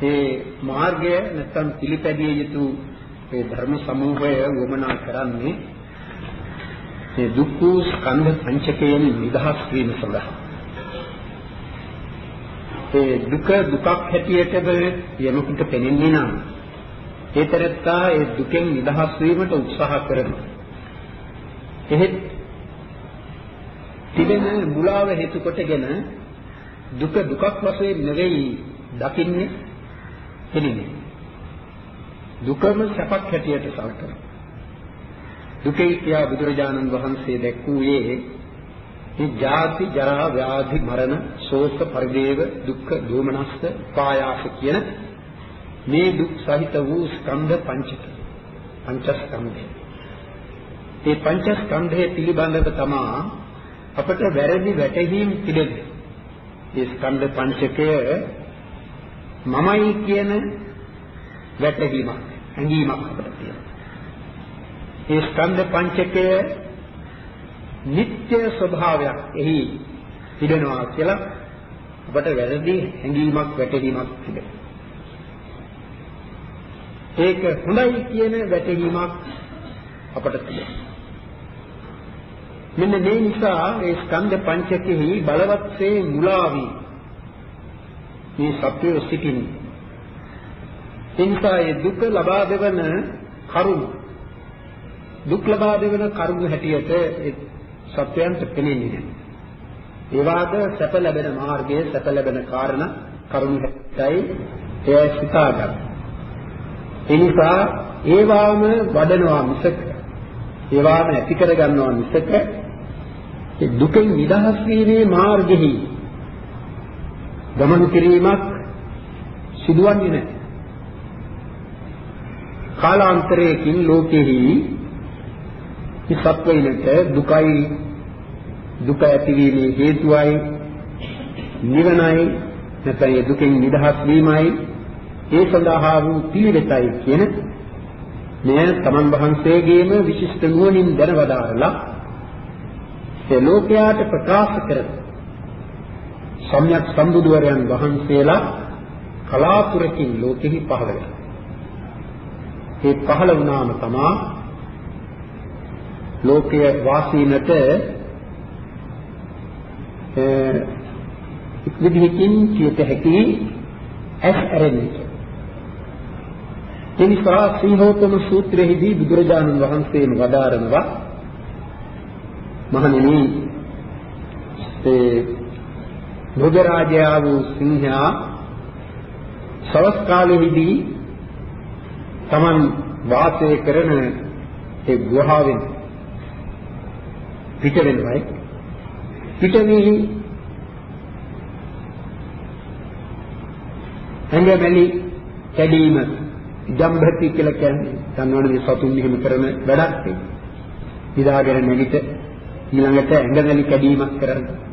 ඒ මාර්ගය නැත්නම් පිළිපැදිය යුතු ඒ ධර්ම සමූහය වමනා කරන්නේ මේ දුක්ඛ ස්කන්ධ පංචකයෙන් නිදහස් වීම සඳහා. ඒ දුක දුකක් හැටියටද යමකට පෙනෙන්නේ නම් ඒතරත්තා ඒ දුකෙන් නිදහස් වීමට උත්සාහ කරනවා. එහෙත් තිබෙන මුලාව හේතු කොටගෙන දුක දුකක් වශයෙන් නෙවෙයි දකින්නේ එන්නේ. දුකම සැපක් හැටියට සලකනවා. දුකේ කියා බුදුරජාණන් වහන්සේ දැක්වුවේ මේ ජාති ජරා ව්‍යාධි මරණ ශෝක පරිදේව දුක්ඛ දෝමනස්ස පායාස කියන මේ දුක් සහිත වූ ස්කන්ධ පංචක පංචස්කන්ධය. මේ පංචස්කන්ධය පිළිබඳව තමා අපට වැරදි වැටහීම් පිළිදෙන්නේ. මේ ස්කන්ධ පංචකය මමයි කියන වැටහීමක් හැඟීමක් අපිට තියෙනවා. මේ ස්කන්ධ පංචකය නිත්‍ය ස්වභාවයක් එහි තිබෙනවා කියලා අපට වැරදි හැඟීමක් වැටහීමක් තිබෙනවා. ඒක හොඳයි කියන වැටහීමක් අපට තිබෙනවා. මෙන්න මේ නිසා මේ ස්කන්ධ පංචකෙහි බලවත්සේ මුලා වී මේ සත්‍යය සිටින්නේ. එනිසා ඒ දුක ලබා දෙවන කරුණ දුක් ලබා දෙවන කරුණ හැටියට සත්‍යයන්ට පෙනෙන්නේ නැහැ. ඒ වාද සැප ලැබෙන මාර්ගයේ සැප ලැබෙන කාරණා කරුණ හැටයි එය සිතාගන්න. ඒ නිසා ඒවාම වඩනවා මිසක ඒවාම ඇති කර ගන්නවා මිසක ඒ දුකෙන් නිදහස් වීමේ මාර්ගෙහි ගමන් කිරීමක් සිදුවන්නේ නැහැ. කාලාන්තරයකින් ලෝකෙහි සත්වයිනට දුකයි දුක ඇතිවීමේ හේතුවයි නිවනයි නැත්නම් ඒ දුකෙන් නිදහස් වීමයි ඒ සඳහා වූ පිළිවෙතයි කියන මෙය තමන් වහන්සේගේම විශිෂ්ට නුවණින් දැනවදාරලා ඒ ලෝකයාට ප්‍රකාශ කරන සම්්‍යක් සම්බුදුවරයන් වහන්සේලා කලාතුරකින් ලෝකෙහි පහළ වෙනවා. ඒ පහළ වුණාම තමා ලෝකයේ වාසීනට එක් විදිහකින් කියත හැකි ඇස් ඇරෙන්නේ. එනිසා සීහෝතම සූත්‍රයේදී බුදුරජාණන් වහන්සේම වදාරනවා මහණෙනි ඒ මෘගරාජයා වූ සිංහයා සවස් කාලෙහිදී Taman වාසය කරන ඒ ගුහාවෙන් පිට වෙනවයි පිටවෙහි ඇඟමැලි කැඩීම ජම්භති කියලා කියන්නේ දන්නවනේ සතුන් මෙහෙම කරන වැඩක් ඒක. ඉදාගෙන නැගිට ඊළඟට ඇඟමැලි කැඩීමක් කරන්නේ.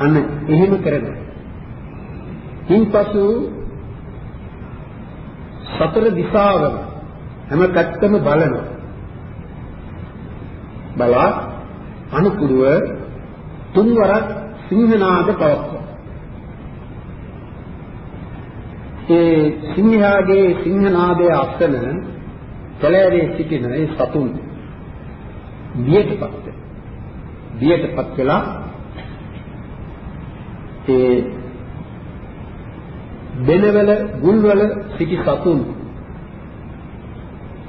අන්න එහෙම කරනවා. ඉන්පසු සතර දිශාවම හැම පැත්තම බලනවා. බලා අනුකුරුව තුන්වරක් සිංහනාද පවත්වනවා. ඒ සිංහයාගේ සිංහනාදයේ අසන කැලෑවේ සිටින ඒ සතුන් බියටපත් වෙනවා. බියටපත් වෙලා ඒ බෙනවල ගුල්වල සිටි සතුන්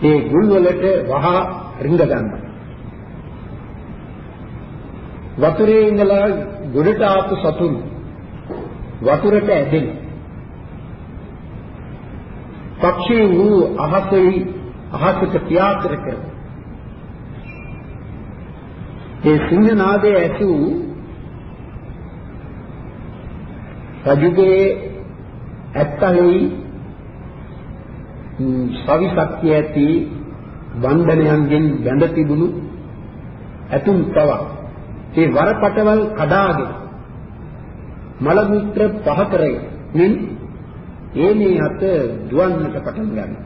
ඒ ගුල්වලට වහා රිංග ගන්නවා. වතුරේ ඉඳලා ගොඩට ආපු සතුන් වතුරට ඇදෙන. පක්ෂී වූ අහසෙහි අහසට පියාතර කරන. ඒ සිංහනාදයේ ඇසූ රජුගේ ඇත්තෙහි සවි ශක්තිය ඇති වන්දනයන්ගෙන් බැඳ තිබුණු ඇතුම් තවක් ඒ වරපටවල් කඩාගෙන මල මුත්‍ර පහ කරමින් ඒ මේ අත දුවන්නට පටන් ගන්නවා.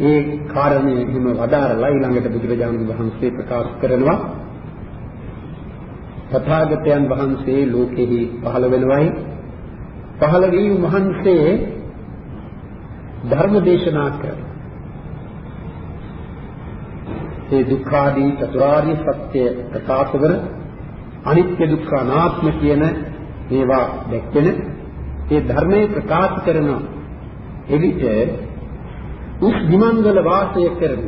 ඒ කාරණේ හිම වදාරලා ඊළඟට බුදුරජාණන් වහන්සේ ප්‍රකාශ කරනවා තථාගතයන් වහන්සේ ලෝකෙහි පහළ වෙනවයි. පහළ වී වහන්සේ ධර්ම දේශනා කරනවා ඒ දුක්ඛාදී චතුරාර්ය සත්‍ය ප්‍රකාශ කර අනිත්‍ය දුක්ඛ අනාත්ම කියන ඒවා දැක්වෙන ඒ ධර්මයේ ප්‍රකාශ කරන එවිට උස් විමංගල වාසය කරන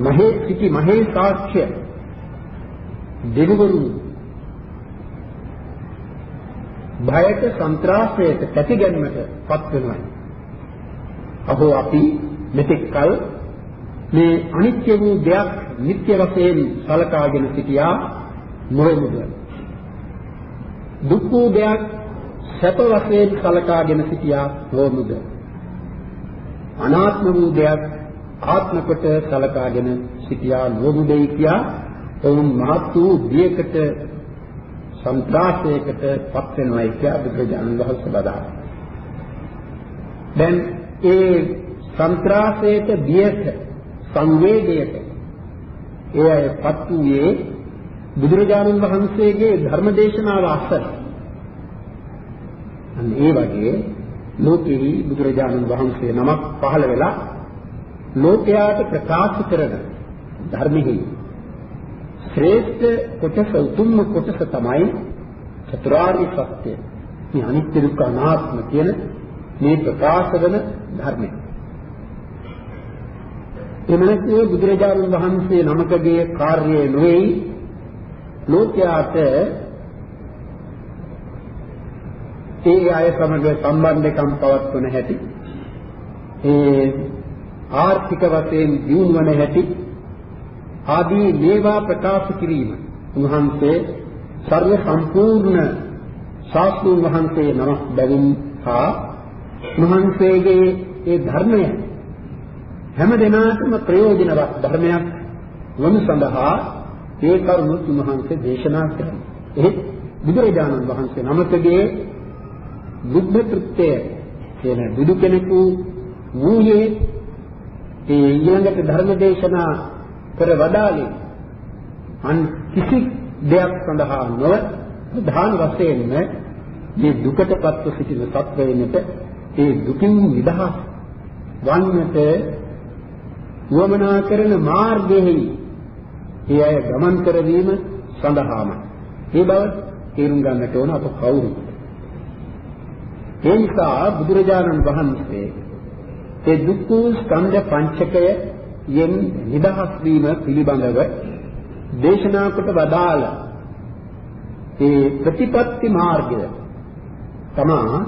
මහේ සිටි මහේ සාක්ෂ්‍ය දෙවිවරු භයට සන්ත්‍රාසයට පැතිගැන්මට පත් වෙනවා. අහෝ අපි මෙතෙක් කල මේ අනිත්‍ය වූ දෙයක් නිට්ටය වශයෙන් සලකාගෙන සිටියා නොවමුද? දුක් වූ දෙයක් සැප වශයෙන් සලකාගෙන සිටියා නොවමුද? අනාත්ම වූ දෙයක් ආත්ම කොට සලකාගෙන සිටියා නොවමුදයි කියා ඔවුන් මහත් වූ දියකට සන්ත්‍රාසයකට පත් වෙනවා කියලා බුදුරජාණන් වහන්සේ බදාලා. දැන් ඒ සන්ත්‍රාසයට බියට සංවේගයට ඒ අයපත් වූයේ බුදුරජාණන් වහන්සේගේ ධර්ම දේශනාව අසර. අන්න ඒ වගේ ලෝකෙහි බුදුරජාණන් වහන්සේ නමක් පහළ වෙලා ලෝකයාට ප්‍රකාශ කරන ධර්මෙහි ශ්‍රේෂ්ඨ කොටස උතුම්ම කොටස තමයි චතුරාර්ය සත්‍ය. මේ අනිත්‍ය දුක්ඛ අනාත්ම කියන මේ ප්‍රකාශ වන ධර්මය. එමණසේ බුදුරජාණන් වහන්සේ නමකගේ කාර්යය නොවේ ලෝකයාට ඒ අය සමග සම්බන්ධකම් පවත්වන හැටි ඒ ආර්ථික වශයෙන් දියුණුවන හැටි ආදී මේවා ප්‍රකාශ කිරීම උන්වහන්සේ සර්ව සම්පූර්ණ ශාස්ත්‍රඥ වහන්සේ නමක් බැවින් හා උන්වහන්සේගේ ඒ ධර්මය හැම දිනාටම ප්‍රයෝජනවත් ධර්මයක් වනු සඳහා ඒ කරුණු තුමහන්සේ දේශනා කරනවා. එහෙත් බුදුරජාණන් වහන්සේ නමකගේ බුද්ධ කෘත්‍යය කියන බුදු කෙනෙකු වූයේ ඒ ඊළඟට ධර්ම දේශනා කර වදාළේ. අන් කිසි දෙයක් සඳහා නොව ප්‍රධාන වශයෙන්ම මේ දුකටපත්ව සිටින සත්වයිනට ඒ දුකින් නිදහස් වන්නට වමනා කරන මාර්ගයෙහි ඒ අය ගමන් කරවීම සඳහාම. මේ බව තේරුම් ගන්නට ඕන අප කවුරුත්. ඒ නිසා බුදුරජාණන් වහන්සේ ඒ දුක්ඛ ස්කන්ධ පංචකය යෙන් නිදහස් වීම පිළිබඳව දේශනා කොට වදාළ ඒ ප්‍රතිපත්ති මාර්ගය තමා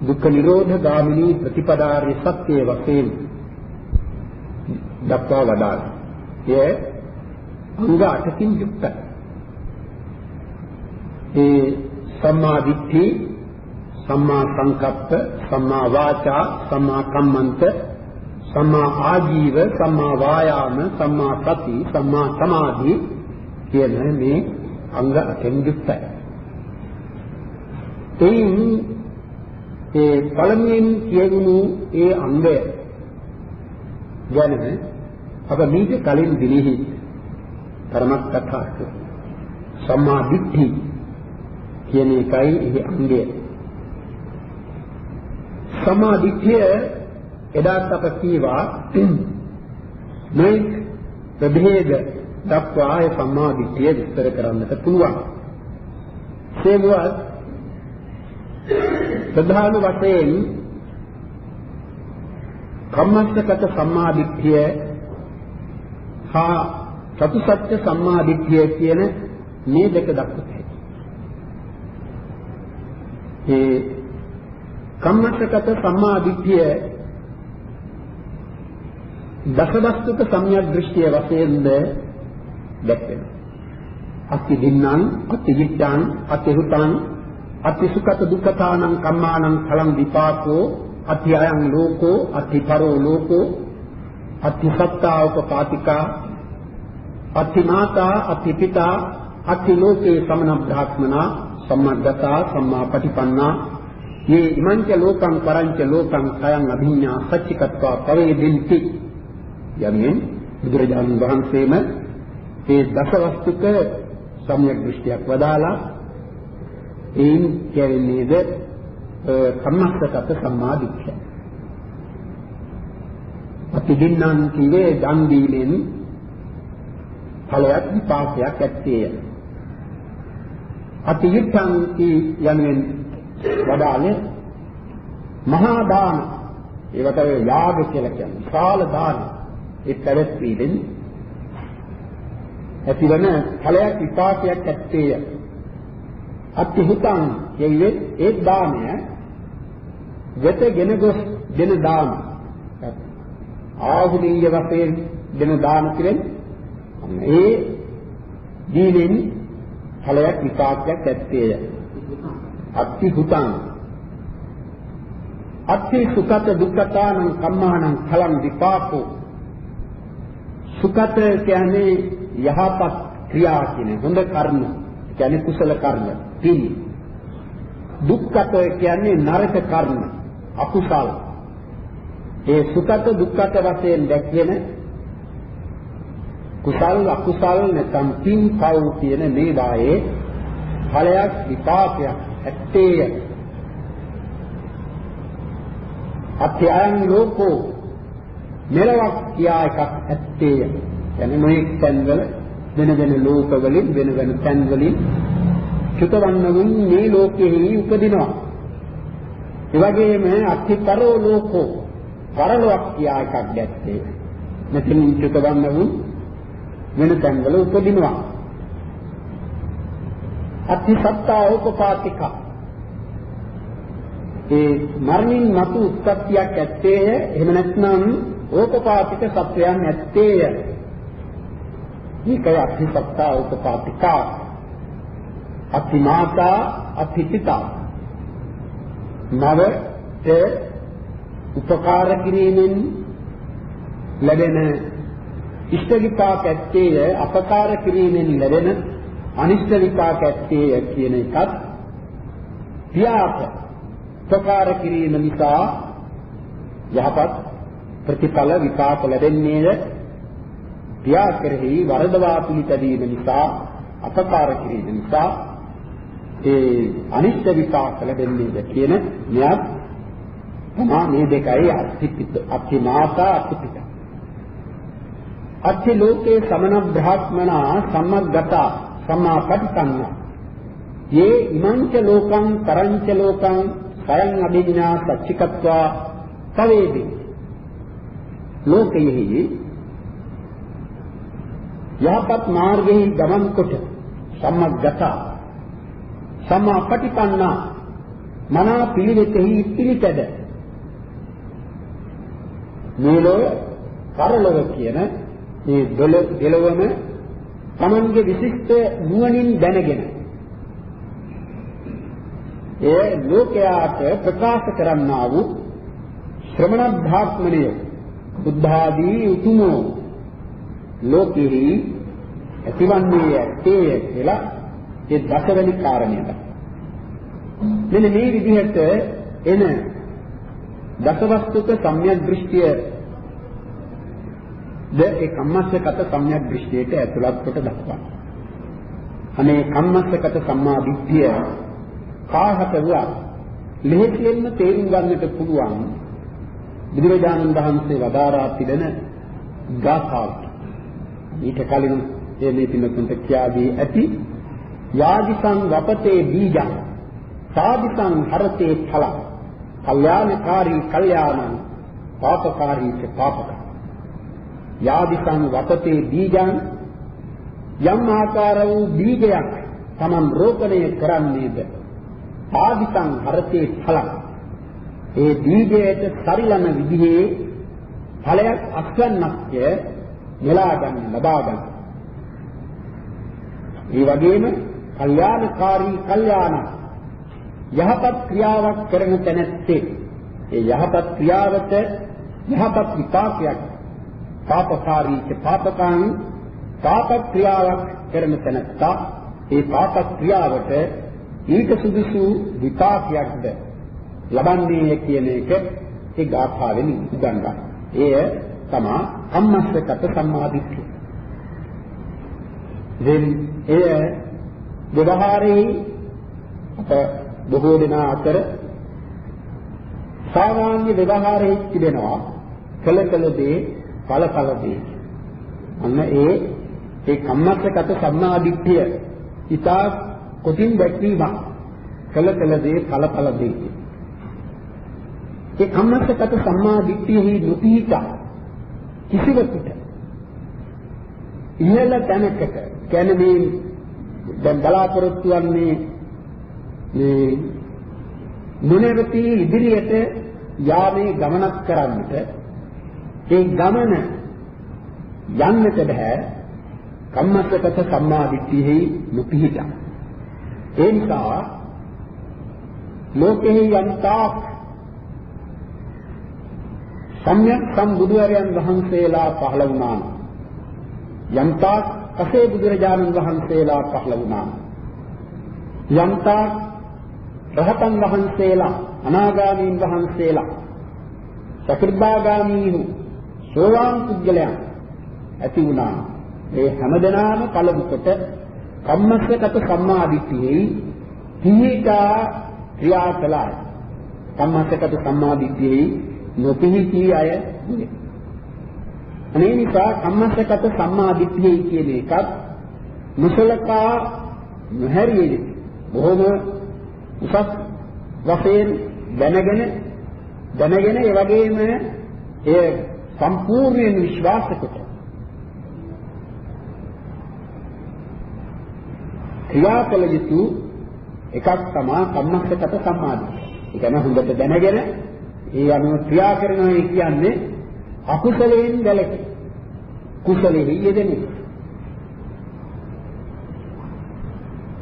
දුක්ඛ නිරෝධ ගාමිනී ප්‍රතිපදාර්ය සත්‍ය වශයෙන් දක්වා වදාළා. එය අංග 8කින් යුක්තයි. ඒ සම්මා දිට්ඨි, සම්මා සංකප්ප, සම්මා වාචා, සම්මා කම්මන්ත, සම්මා ආජීව, සම්මා වායාම, සම්මා සති, සම්මා සමාධි කියන මේ අංග 8කින් යුක්තයි. එයින් ඒ පළමුවෙන් කියවුණු ඒ අංගය ගැන අප මීට කලින් දිනෙහි ධර්මයක් කතා කළා. සම්මා දිට්ඨි කියන එකයි එහි අංගය. සම්මා දිට්ඨිය එදාත් අප කීවා මේ ප්‍රභේද දක්වා ඒ සම්මා දිට්ඨිය විස්තර කරන්නට පුළුවන්. සේමුවත් ප්‍රධාන වශයෙන් කම්මස්සගත සම්මාදිට්ඨිය හා චතුසත්‍ය සම්මාදිට්ඨිය කියන මේ දෙක දක්වතයි. ඒ කම්මස්සගත සම්මාදිට්ඨිය දසදස්තුක සම්‍යක් දෘෂ්ටිය වශයෙන්ද දැක්වෙනවා. අත්ති දින්නම් අත්ති විච්ඡාන් අත්ති හුතං අත්ති සුඛත දුක්ඛතානං කම්මානං ඵලං විපාකෝ අති අයං ලෝකෝ අති පරෝ ලෝකෝ අති සත්තා උපපාතිකා අති මාතා අති පිතා අති ලෝකේ සමන බ්‍රාහ්මනා සම්මග්ගතා සම්මා පටිපන්නා මේ ඉමංච ලෝකං පරංච ලෝකං කයං අභිඤ්ඤා සච්චිකත්වා පවේදින්ති යමින් බුදුරජාණන් වහන්සේම ඒ දසවස්තුක සම්‍යක් දෘෂ්ටියක් වදාලා ඒන් කියන්නේද කම්මස්සගත සම්මාදිට්ඨිය. අපි දින්නම් කියේ දන් දීමෙන් ඵලයක් විපාකයක් ඇත්තේය. අතියුක්තං කී යනුවෙන් වදාළේ මහා දාන ඒවට යාග කියලා කියන්නේ විශාල දාන ඒ පැවැත්වීමෙන් ඇතිවන ඵලයක් විපාකයක් ඇත්තේය. අතිහිතං කියන්නේ ඒ දානය වෙතගෙන ගොස් දෙන දාන. ආහුනීය වශයෙන් දෙන දාන කියන්නේ ඒ දීනෙන් ඵලයක් විපාකයක් ඇත්තේය. අතිහිතං අත්ථි සුඛත දුක්ඛතානං කම්මානං ඵලං විපාකෝ සුඛත කියන්නේ යහපත් ක්‍රියා කියන හොඳ කර්ම. කියන්නේ කුසල කර්ම. පින්. දුක්ඛත කියන්නේ නරක කර්ම. අකුසල. ඒ සුඛත දුක්ඛත වශයෙන් දැක්වෙන කුසල් අකුසල් නැත්නම් පින් පව් කියන මේ වායේ ඵලයක් විපාකයක් ඇත්තේය. අත්‍යයන් ලෝකෝ මෙලවක් කියා එකක් ඇත්තේය. يعني නොඑක් තැන්වල වෙන වෙන ලෝකවලින් වෙන වෙන තැන්වලින් චුතවන්නවුන් මේ ලෝකෙහි උපදිනවා. ඒ වගේම අත්‍යතරෝ ලෝකෝ පරලොවක් කියා එකක් දැත්තේ. මෙතන චුතවන්නවුන් වෙන තැන්වල උපදිනවා. අත්‍ය සත්තා උපපාතිකා ඒ මරණින් මතු උත්පත්තියක් ඇත්තේය එහෙම නැත්නම් ඕපපාතික සත්වයන් ඇත්තේය. මේකයි අත්‍යසත්තා ඕපපාතිකා. අතිමාතා අතිපිතා. නවට උපකාර කිරීමෙන් ලැබෙන ඉෂ්ට විපාක ඇත්තේය අපකාර කිරීමෙන් ලැබෙන අනිෂ්ට විපාක ඇත්තේය කියන එකත් පියාට උපකාර කිරීම නිසා යහපත් ප්‍රතිඵල විපාක ලැබෙන්නේද? පියා කෙරෙහි වරදවා පිළිපැදීම නිසා අපකාර කිරීම නිසා ඒ අනිත්‍ය විපාක ලැබෙන්නේද කියන මෙයක් තමා මේ දෙකයි අත්‍තිපිත අත්‍තිමාතා අත්‍තිපිත අත්‍ති ලෝකේ සමන බ්‍රහ්මනා සම්මග්ගත සම්මාපටිපන්න යේ ඉමංච ලෝකං කරංච ලෝකං කයං අභිඥා සච්චිකත්වා පවේදී ලෝකයෙහි යහපත් මාර්ගයේ ගමන් කොට සම්මග්ගත සම්මාපටිපන්න මනා පිළිවෙතෙහි පිළිපැද. මේලෝ කරලව කියන මේ දෙලොවම තමන්ගේ විශිෂ්ට නුවණින් දැනගෙන එය ලෝකයාට ප්‍රකාශ කරන්නා වූ ශ්‍රමණ භාක්මණය බුද්ධ ආදී උතුමෝ ලෝකෙහි ඇතිවන්නේ ඇත්තේ කියලා ඒ දසවෙනි කාරණයට. මෙන්න මේ විදිහට එන දසවස්තුක සම්‍යක් දෘෂ්ටිය ද ඒ කම්මස්සගත සම්‍යක් දෘෂ්ටියට ඇතුළත් කොට දක්වනවා. අනේ කම්මස්සගත සම්මා දිට්ඨිය කාහත වුණා ලෙහෙසියෙන්ම තේරුම් ගන්නට පුළුවන් බුදුරජාණන් වහන්සේ වදාරා තිබෙන ගාථාවක්. ඊට කලින් ඒ මේ පින්නතුන්ට කියාදී ඇති යාදිසං වපතේ බීජං සාදිසං හරතේ ඵලං කල්යාණකාරී කල්යාණං පාපකාරී ච පාපක. යාදිසං වපතේ බීජං යම් ආකාර වූ බීජයක් තමන් රෝපණය කරන්නේද? ආදිසං හරතේ ඵලං. ඒ බීජයට සරිලන විදිහේ ඵලයක් අස්වන්නක්ය නෙලා ගන්න ලබා ගන්න. ඒ වගේම කල්යාණකාරී කල්යාණ යහපත් ක්‍රියාවක් කරන තැනැත්තේ ඒ යහපත් ක්‍රියාවට යහපත් විපාකයක් පාපකාරී ච පාපකං පාප ක්‍රියාවක් කරන තැනැත්තා ඒ පාප ක්‍රියාවට ඊට සුදුසු විපාකයක්ද ලබන්නේ කියන එක ඒ ගාථාවෙන් උගන්වනවා. එය තමා කම්මස්සගත සම්මාදිට්ඨිය. ඉතින් එය ව්‍යවහාරයේ අප බොහෝ දෙනා අතර සාමාන්‍ය ව්‍යවහාරයේ තිබෙනවා කළ කළ දේ ඵල ඵල දේ. අන්න ඒ ඒ කම්මස්සගත සම්මාදිට්ඨිය ඊතා කොටින් දැක්වීම කළ කළ දේ ඵල ඵල දේ. ඒ කම්මස්සගත සම්මාදිට්ඨියෙහි නොපීත කිසිවෙකුට ඉහළ තැනකට කියන්නේ මේ දැන් බලාපොරොත්තු වන්නේ මේ නොනවති ඉදිරියට යාමේ ගමනක් කරන්නට ඒ ගමන යන්නට බෑ කම්මස්සගත සම්මාදිට්ඨියෙහි නොපිහිටා ඒ නිසා ලෝකෙහි යන්තාක් සම්්‍යක් සම්බුදුරයන් වහන්සේලා පහළ වුණා යන්තාක් කසේ බුදුරජාණන් වහන්සේලා පහළ වුණා යන්තාක් රහතන් වහන්සේලා අනාගාමීන් වහන්සේලා සකෘදාගාමීහු සෝවාන් පුද්ගලයන් ඇති වුණා ඒ හැමදෙනාම කලබු කොට කම්මස්සගත සම්මාදිට්ඨියෙහි පිහිටා ක්‍රියා කළා කම්මස්සගත සම්මාදිට්ඨියෙහි නොපිහිටි අය නෙවෙයි අනේ නිසා කම්මස්සගත සම්මාදිට්ඨිය කියන එකත් මුසලකා නොහැරියේ බොහොම උසස් වශයෙන් දැනගෙන දැනගෙන ඒ වගේම ඒ සම්පූර්ණ විශ්වාස කොට ක්‍රියා කළ යුතු එකක් තමයි කම්මස්සගත සම්මාදිට්ඨිය. ඒ කියන්නේ හොඳට දැනගෙන ඒ අනුව ක්‍රියා කරනවා කියන්නේ අකුසලයෙන් වැළකී කුසලෙහි යෙදෙන්නේ.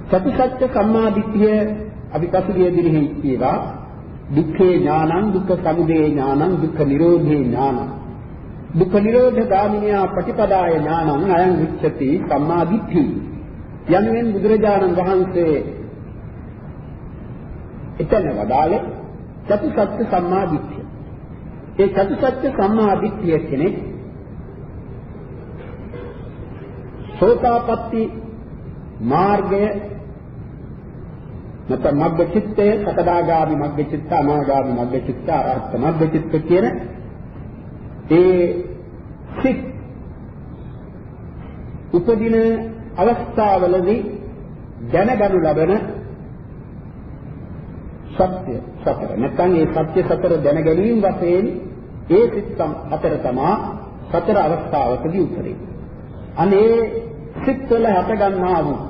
සතිසත්‍ය සම්මාදිට්ඨිය අපි පසුගිය දිනෙහි කියවා දුක්ඛේ ඥානං දුක්ඛ සමුදය ඥානං දුක්ඛ නිරෝධේ ඥානං. දුක්ඛ නිරෝධ ගාමිනියා ප්‍රතිපදාය ඥානං අයං උච්චති සම්මාදිට්ඨි. යනුවෙන් බුදුරජාණන් වහන්සේ එතන වදාළේ චතුසත්‍ය සම්මාදිට්ඨිය. ඒ චතුසත්‍ය සම්මාදිට්ඨිය කෙනෙක් සෝතාපට්ටි මාර්ගය නැත්නම් මග්ග චිත්තය, සකදාගාමි මග්ග චිත්ත, අනාගාමි මග්ග චිත්ත, අරහත් මග්ග චිත්ත කියන ඒ සිත් උපදින අවස්ථාවලදී දැනගනු ලබන සත්‍ය සතර. නැත්නම් ඒ සත්‍ය සතර දැන ගැනීම වශයෙන් ඒ සිත්ම් අතර තමා සතර අවස්ථාවකදී උපදී. අනේ සිත්වල හට ගන්නා වූ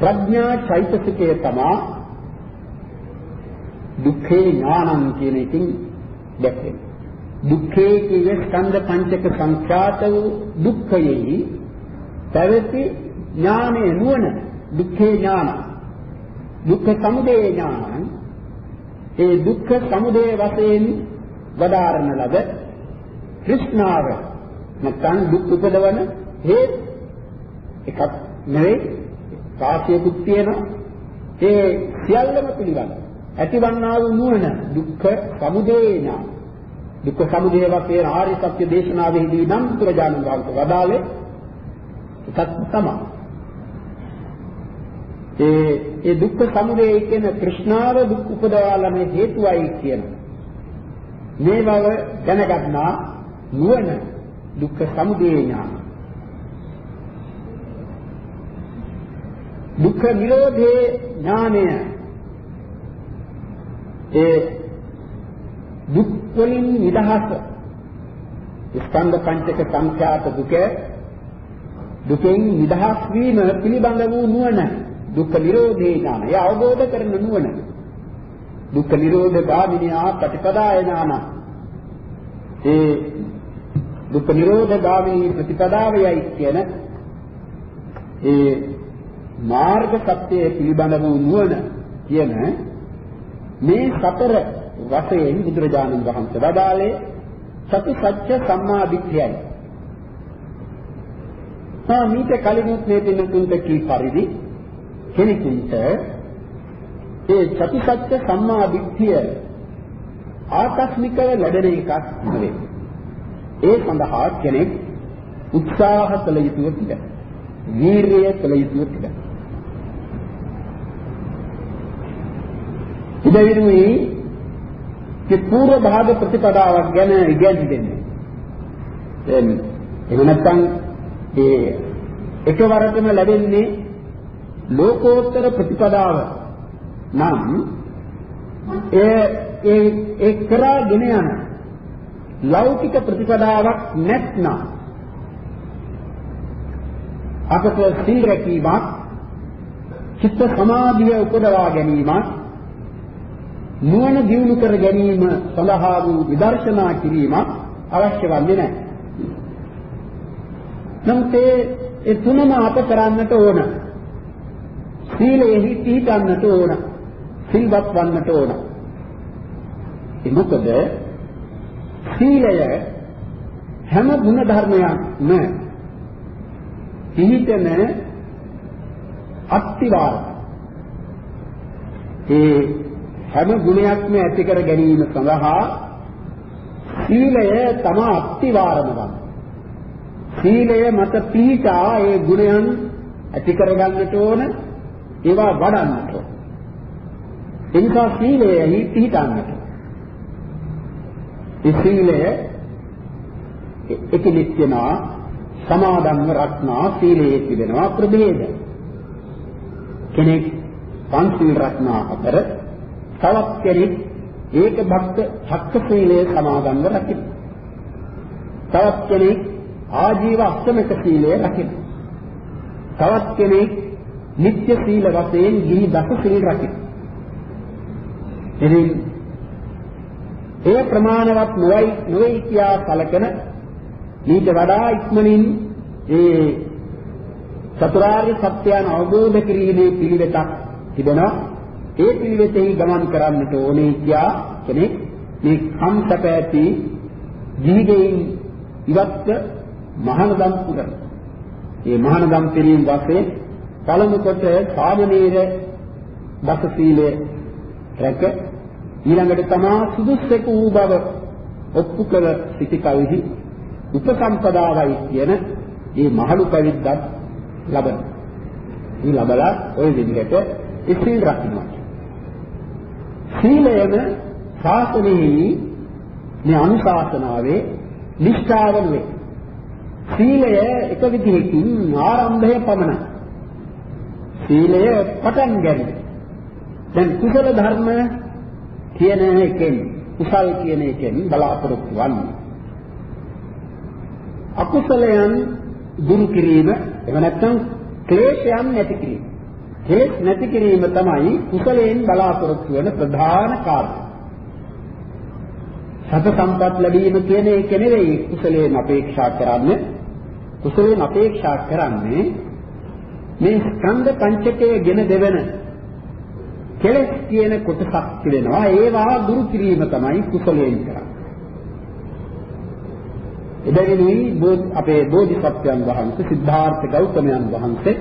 ප්‍රඥා චෛතසිකය තමා දුක්ඛේ ඥානං කියන එකකින් දැක්වෙන්නේ. දුක්ඛේ කියේ ස්කන්ධ පංචක සංඛ්‍යාත වූ දුක්ඛයෙහි පැවති ඥානයේ නුවණ දුක්ඛේ ඥාන දුක්ඛ සමුදය ඥාන ඒ දුක්ඛ සමුදය වශයෙන් වදාරන ලද කෘෂ්ණාව නැත්නම් දුක් උපදවන හේත් එකක් නෙවෙයි කාසියකුත් තියෙනවා. ඒ සියල්ලම පිළිගන්න. ඇතිවන්නා වූ නුවණ දුක්ඛ සමුදය ඥාන. දුක්ඛ සමුදය වශයෙන් ආර්ය සත්‍ය දේශනාවෙහිදී නම් පුරජානන් වහන්සේ වදාළේ එකක් තමයි. ඒ ඒ දුක්ඛ සමුදය කියන තෘෂ්ණාව දුක් උපදවාලම හේතුවයි කියන. මේ බව දැනගන්නා නුවණ දුක්ඛ සමුදය ඥාන. දුක්ඛ නිරෝධේ ඥානය. ඒ දුක් වලින් නිදහස. ස්කන්ධ පංචක සංඛ්‍යාත දුක දුකෙන් නිදහස් වීම පිළිබඳ වූ නුවණ. දුක්ඛ නිරෝධේ ඥාන. ඒ අවබෝධ කරන නුවණ. දුක්ඛ නිරෝධ ගාමිනියා ප්‍රතිපදාය ඥාන. ඒ දුක්ඛ නිරෝධ ගාමිනී ප්‍රතිපදාවයයි කියන ඒ මාර්ග සත්‍යය පිළිබඳ වූ නුවණ කියන මේ සතර වශයෙන් බුදුරජාණන් වහන්සේ වදාළේ සති සත්‍ය සම්මා දිට්ඨියයි. තා මීට කලිනුත් මේ පින්නතුන්ට කී පරිදි කෙනෙකුට ඒ චතුසත්‍ය සම්මා දිට්ඨිය ආකස්මිකව ලැබෙන එකක් නෙවෙයි. ඒ සඳහා කෙනෙක් උත්සාහ කළ යුතුව තිබෙනවා. වීරිය කළ යුතු ටික. ඉදිරියේ මේ පූර්ව භාග ප්‍රතිපදාවක් ගැන ඉගැන්වි දෙන්නේ. එහෙනම් එහෙම නැත්නම් ඒ එකවරටම ලැබෙන්නේ ලෝකෝත්තර ප්‍රතිපදාව නම් ඒ ඒ ඒ කරාගෙන යන ලෞකික ප්‍රතිපදාවක් නැත්නම් අපට සීල රැකීමක් චිත්ත සමාධිය උපදවා ගැනීමක් නුවණ දියුණු කර ගැනීම සඳහා වූ විදර්ශනා කිරීමක් අවශ්‍ය වන්නේ නැහැ. නමුත් ඒ තුනම අප කරන්නට ඕන. සීලයෙහි පිහිටන්නට ඕන. සිල්වත් වන්නට ඕන. ඒ මොකද සීලය හැම ගුණ ධර්මයක්ම පිහිටන අත්තිවාර ඒ හැම ගුණයක්ම ඇති කර ගැනීම සඳහා සීලය තම අත්තිවාරම වන සීලය මත පිහිටා ඒ ගුණයන් ඇති කර ගන්නට ඕන ඒවා වඩන්නට. ඕන එනිසා සීලයෙහි පිහිටන්නට. ඒ සීලය එකිනෙක වෙනා සමාදන්ව රක්නා සීලයේ තිබෙනවා ප්‍රභේද. කෙනෙක් පංචශීල රක්නා අතර තවත් කෙනෙක් ඒක භක්ත චක්ක සීලය සමාදන්ව රකින්න තවත් කෙනෙක් ආජීව අෂ්ටමක සීලය රකින්න තවත් කෙනෙක් නිත්‍ය සීල වශයෙන් ගිහි දස සීල් රකින්න ඉතින් ඒ ප්‍රමාණවත් නොවයි නොවේ කියා කලකන ඊට වඩා ඉක්මනින් ඒ චතුරාර්ය සත්‍යයන් අවබෝධ කිරීමේ පිළිවෙතක් තිබෙනවා ඒ පිළිවෙතෙහි ගමන් කරන්නට ඕනේ කියා කෙනෙක් මේ කම්සප ඇති ජීවිතයෙන් ඉවත්ව මහානදම් පුරන. මේ මහානදම් පිරීම වාසේ පළමු කොට සාමනීර දස සීලය රැක ඊළඟට තමා සුදුස්සෙකු වූ බව ඔප්පු කළ සිටි කලෙහි උපසම්පදාවයි කියන මේ මහලු පැවිද්දක් ලබන. මේ ලබලා ওই විදිහට ඉසිල් රකින්නවා. සීලයම ශාසනයේ මේ අනුශාසනාවේ නිෂ්ඨාවන වේ. සීලය එක විදිහකින් ආරම්භය පමණයි. සීලය පටන් ගැනීම. දැන් කුසල ධර්ම කියන එකෙන් කුසල් කියන එකෙන් බලාපොරොත්තු වන්නේ. අකුසලයන් දුරු කිරීම එහෙම නැත්නම් ක්ලේශයන් නැති කිරීම. කෙලෙස් නැති කිරීම තමයි කුසලයෙන් බලාපොරොත්තු වෙන ප්‍රධාන කාර්යය. සත සම්පත් ලැබීම කියන එක නෙවෙයි කුසලයෙන් අපේක්ෂා කරන්නේ. කුසලයෙන් අපේක්ෂා කරන්නේ මේ ස්කන්ධ පංචකයේ ගෙන දෙවන කෙලස් කියන කොටසක් තිබෙනවා ඒවා දුරු කිරීම තමයි කුසලයෙන් කරන්නේ. එබැවිනි අපේ බෝධිසත්වයන් වහන්සේ සිද්ධාර්ථ ගෞතමයන් වහන්සේ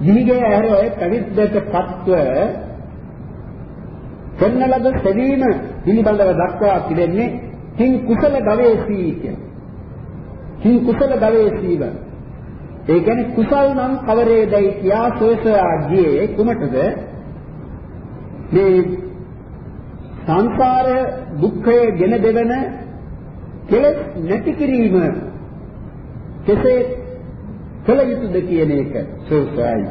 දිවිගේ ඇරෝ පැවිද්දට පත්ව කරන ලද සෙවීම පිළිබඳව දක්වා තිබෙන්නේ කිං කුසල ගවේෂී කියන. කිං කුසල ගවේෂීව. ඒ කියන්නේ කුසල් නම් කවරේදයි කියා සෝසයා ගියේ කුමටද? මේ සංසාර දුක්ඛය ගෙන දෙවන කෙලෙස් නැති කිරීම කෙසේ කළ යුතුද කියන එක සෝසයයි.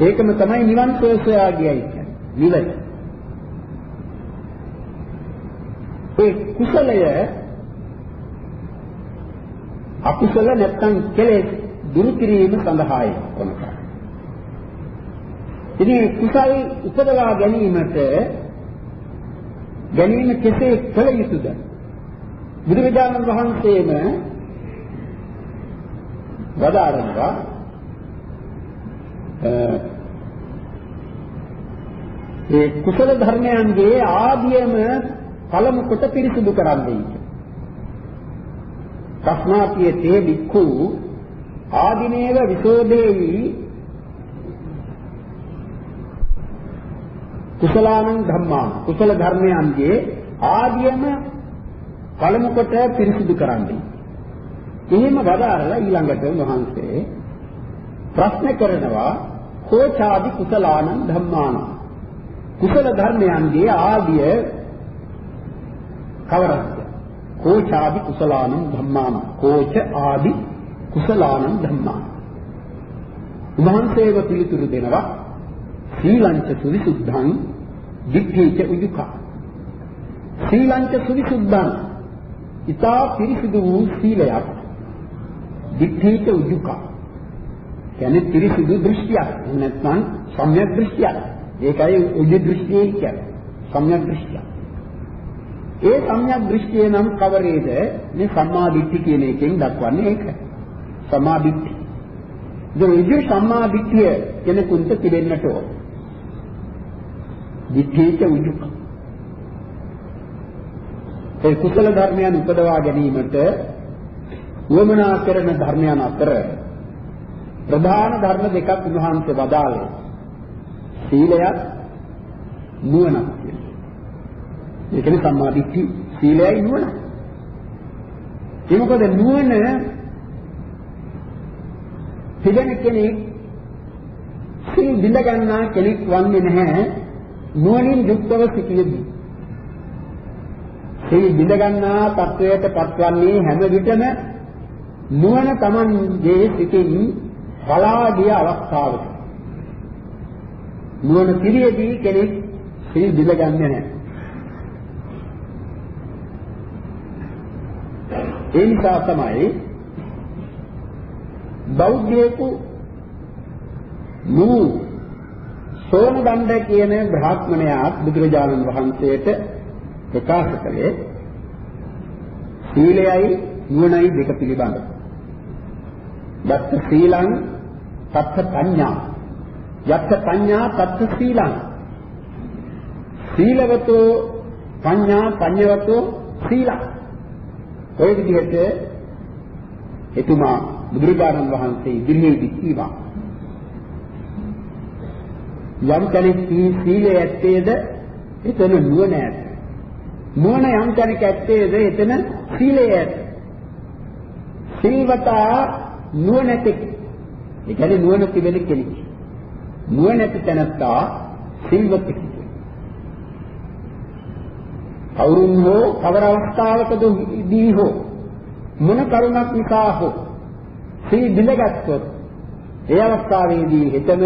ඒකම තමයි නිවන් සෝසයා කියයි කියන්නේ. නිවන. ඒ කුසලය අකුසල නැත්තම් කෙලෙස් දුරු කිරීම සඳහායි කොනකයි. ඉතින් කුසල් උපදවා ගැනීමට ගැනීම කෙසේ කළ යුතුද? බුදුරජාණන් වහන්සේම වදාරනවා ඒ කුසල ධර්මයන්ගේ ආදියම පළමු කොට පිරිසුදු කරන්නේ. තස්මාතිය තේ වික්ඛු ආදිනේව විසෝදේහි කුසලානං ධම්මා. කුසල ධර්මයන්ගේ ආදියම පළමු කොට පිරිසිදු කරන්නේ. එහෙම වදාරලා ඊළඟට උන්වහන්සේ ප්‍රශ්න කරනවා කෝචාදි කුසලානං ධම්මාන. කුසල ධර්මයන්ගේ ආදිය කවරක්ද? කෝචාදි කුසලානං ධම්මාන. කෝච ආදි කුසලානං ධම්මාන. උන්වහන්සේව පිළිතුරු දෙනවා සීලංච සුවිසුද්ධං දිට්ඨිච උජුකා. සීලංච සුවිසුද්ධං ඊතා පිරිසිදු වූ සීලයක් දිට්ඨිච උජුකා. කියන්නේ පිරිසිදු දෘෂ්ටියක්. නැත්නම් සම්‍යක් දෘෂ්ටියක්. ඒකයි උජු දෘෂ්ටිය කියන්නේ. සම්‍යක් දෘෂ්ටිය ඒ සම්‍යක් දෘෂ්ටිය නම් කවරේද මේ සම්මා දිට්ඨි කියන එකෙන් දක්වන්නේ ඒක සම්මා දිට්ඨි දුජු සම්මා දිට්ඨිය කෙනෙකුට තිබෙන්නට ඕන. දිට්ඨිච උජුක. ඒ කුසල ධර්මයන් උපදවා ගැනීමට වමනා කරන ධර්මයන් අතර ප්‍රධාන ධර්ම දෙකක් උන්වහන්සේ වදාළේ. සීලයත් නුවණක් කියලා. ඒ කියන්නේ සම්මා දිට්ඨි සීලයයි නුවණ. ඒ මොකද නුවණ තිබෙන කෙනෙක් සිල් බිඳ ගන්නා කෙනෙක් වන්නේ නැහැ නුවණින් යුක්තව සිටියදී. සිල් බිඳ ගන්නා තත්වයට පත්වන්නේ හැම විටම නුවණ Tamanගේ සිටින් බලා ගිය අවස්ථාවක. නුවණ පිළියේදී කෙනෙක් සිල් බිඳ ගන්නේ නැහැ. ඒ නිසා තමයි බෞද්ධයෙකු නූ සෝමදණ්ඩ කියන බ්‍රාහ්මණයා බුදුරජාණන් වහන්සේට ප්‍රකාශ කළේ සීලයයි නුවණයි දෙක පිළිබඳව. යත්ත සීලං තත්ත පඤ්ඤා. යත්ත පඤ්ඤා තත්ත සීලං. සීලවතෝ පඤ්ඤා පඤ්ඤවතෝ සීලං. ඔය විදිහට එතුමා බුදුරජාණන් වහන්සේ ඉදිරියේදී කීවා. යම් කෙනෙක් සීලය ඇත්තේද එතන නුවණ ඇත. නුවණ යම් කෙනෙක් ඇත්තේද එතන සීලය ඇත. සීවතා නුවණැති ඒ කියන්නේ නුවණ තිබෙන කෙනෙක්. නුවණැති තැනත්තා සීවත කවුරුන් හෝ කවර අවස්ථාවකදී හෝ මොන කරුණක් නිසා හෝ සිහි දිලගත්තොත් ඒ අවස්ථාවේදී හිතම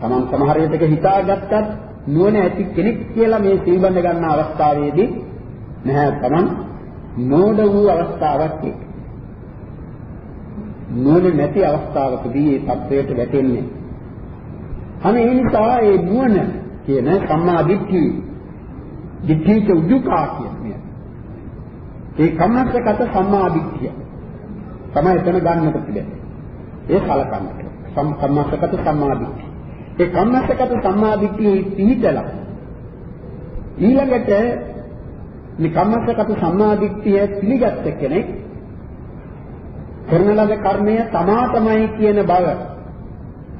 තමන් සමහර විටක හිතාගත්තත් නුවණ ඇති කෙනෙක් කියලා මේ සිල් බඳ ගන්න අවස්ථාවේදී නැහැ තමන් නෝඩ වූ අවස්ථාවක් එක්ක නුවණ නැති අවස්ථාවකදී මේ தත්වයට වැටෙන්නේ. අනේ ඒ නිසා ඒ නුවණ කියන සම්මා දිට්ඨිය දිට්ඨිච උජුකා කියන්නේ. ඒ කම්මස්සගත සම්මා දිට්ඨිය. තමයි එතන ගන්නට පිළිදෙන්නේ. ඒ කලකන්නට. සම්මාසකත සම්මාදිට්ඨිය. ඒ කම්මසකත සම්මාදිට්ඨිය පිහිටලා ඊළඟට මේ කම්මසකත සම්මාදිට්ඨිය පිළිගත්ත කෙනෙක් කරන ලද කර්මය තමා තමයි කියන බව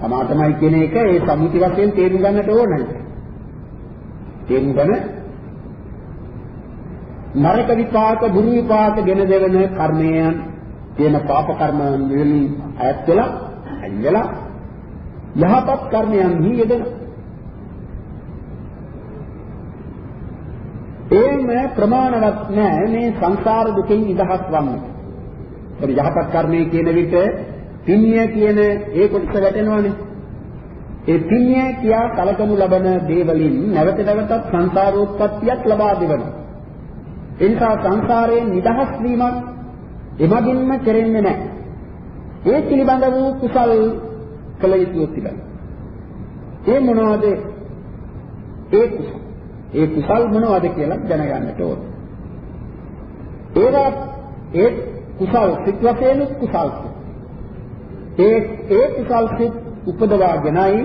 තමා තමයි කියන එක ඒ සම්මුති වශයෙන් තේරුම් ගන්නට ඕනයි. තේරුම් ගන්න නරක විපාක, බුරු විපාක ගෙන දෙවන කර්මයන් තියෙන පාප කර්ම වලින් ඈත් වෙලා අයින් වෙලා යහපත් කර්මයන්හි යෙදෙන. ඒම ප්‍රමාණවත් නෑ මේ සංසාර දුකෙන් නිදහස් වන්න. ඒ යහපත් කර්මයේ කියන විට පින්ය කියන ඒ කොටස වැටෙනවනේ. ඒ පින්ය කියා කලකනු ලබන දේවලින් නැවත නැවතත් සංසාරෝත්පත්තියක් ලබා දෙවනවා. ඒ නිසා සංසාරයෙන් නිදහස් වීමක් එමගින්ම කෙරෙන්නේ නැහැ. ඒ පිළිබඳ වූ කුසල් කළ යුතු තිබෙනවා. ඒ මොනවද? ඒ කුසල්. ඒ කුසල් මොනවද කියලා දැනගන්නට ඕන. ඒවා ඒ කුසල් සිත් වශයෙන් කුසල්. ඒ ඒ කුසල් සිත් උපදවාගෙනයි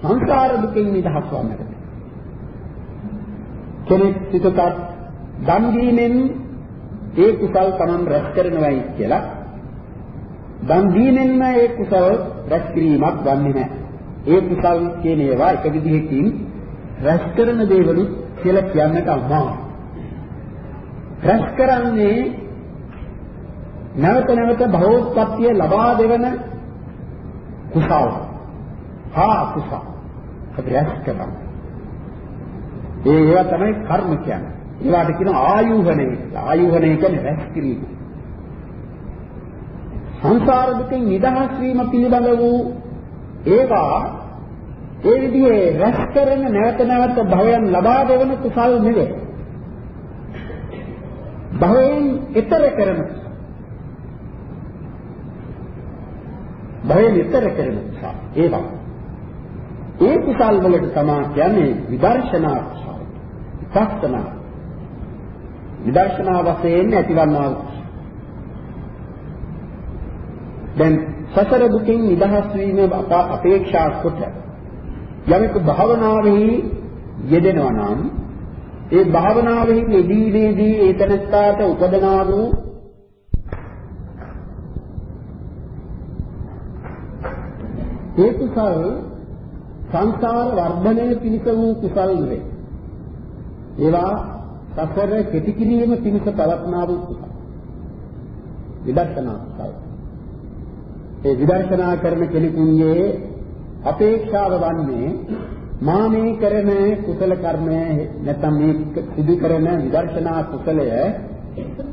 සංසාර දුකින් නිදහස් වන්නට. කෙනෙක් සිතට දන් දීමෙන් ඒ කුසල් Taman රැස් කරනවායි කියලා දන් දීමෙන්ම ඒ කුසල් රැස් කිරීමක් වන්නේ නැහැ. ඒ කුසල් කියන ඒවා එක විදිහකින් රැස් කරන දේවලුත් කියලා කියන්නට අමාරුයි. රැස් කරන්නේ නැවත නැවත භවෝත්පත්තිය ලබා දෙවන කුසල. හා කුසල. අපි රැස් කරනවා. ඒ ඒවා තමයි කර්ම කියන්නේ. ඒවාට කියන ආයුහණය කියලා. ආයුහණය කියන්නේ රැස් කිරීම. සංසාර දුකෙන් නිදහස් වීම පිළිබඳ වූ ඒවා ඒ විදිහේ රැස් කරන නැවත නැවත භවයන් ලබා දෙවන කුසල් නෙවේ. භවයෙන් ඈතර කරන භවයෙන් ඈතර කරන කුසල් ඒවා. ඒ කුසල් වලට තමයි කියන්නේ විදර්ශනා කුසල්. විපස්සනා. විදර්ශනා වශයෙන් ඇතිවන්නා දැන් සසර දුකින් නිදහස් වීම අපේක්ෂා කොට යමෙකු භාවනාවෙහි යෙදෙනවා නම් ඒ භාවනාවෙහි යෙදීමේදී ඒ තනස්ථාට උපදනා වූ ඒ කුසල් සංසාර වර්ධනය පිණිස වූ කුසල් වේ. ඒවා සසර කෙටි කිරීම පිණිස පවත්නා වූ කුසල්. විදර්ශනා කුසල්. ඒ විදර්ශනා කරන කෙනෙකුගේ අපේක්ෂාව වන්නේ මා මේ කරන කුසල කර්මය නැත්නම් මේ සිදු කරන විදර්ශනා කුසලය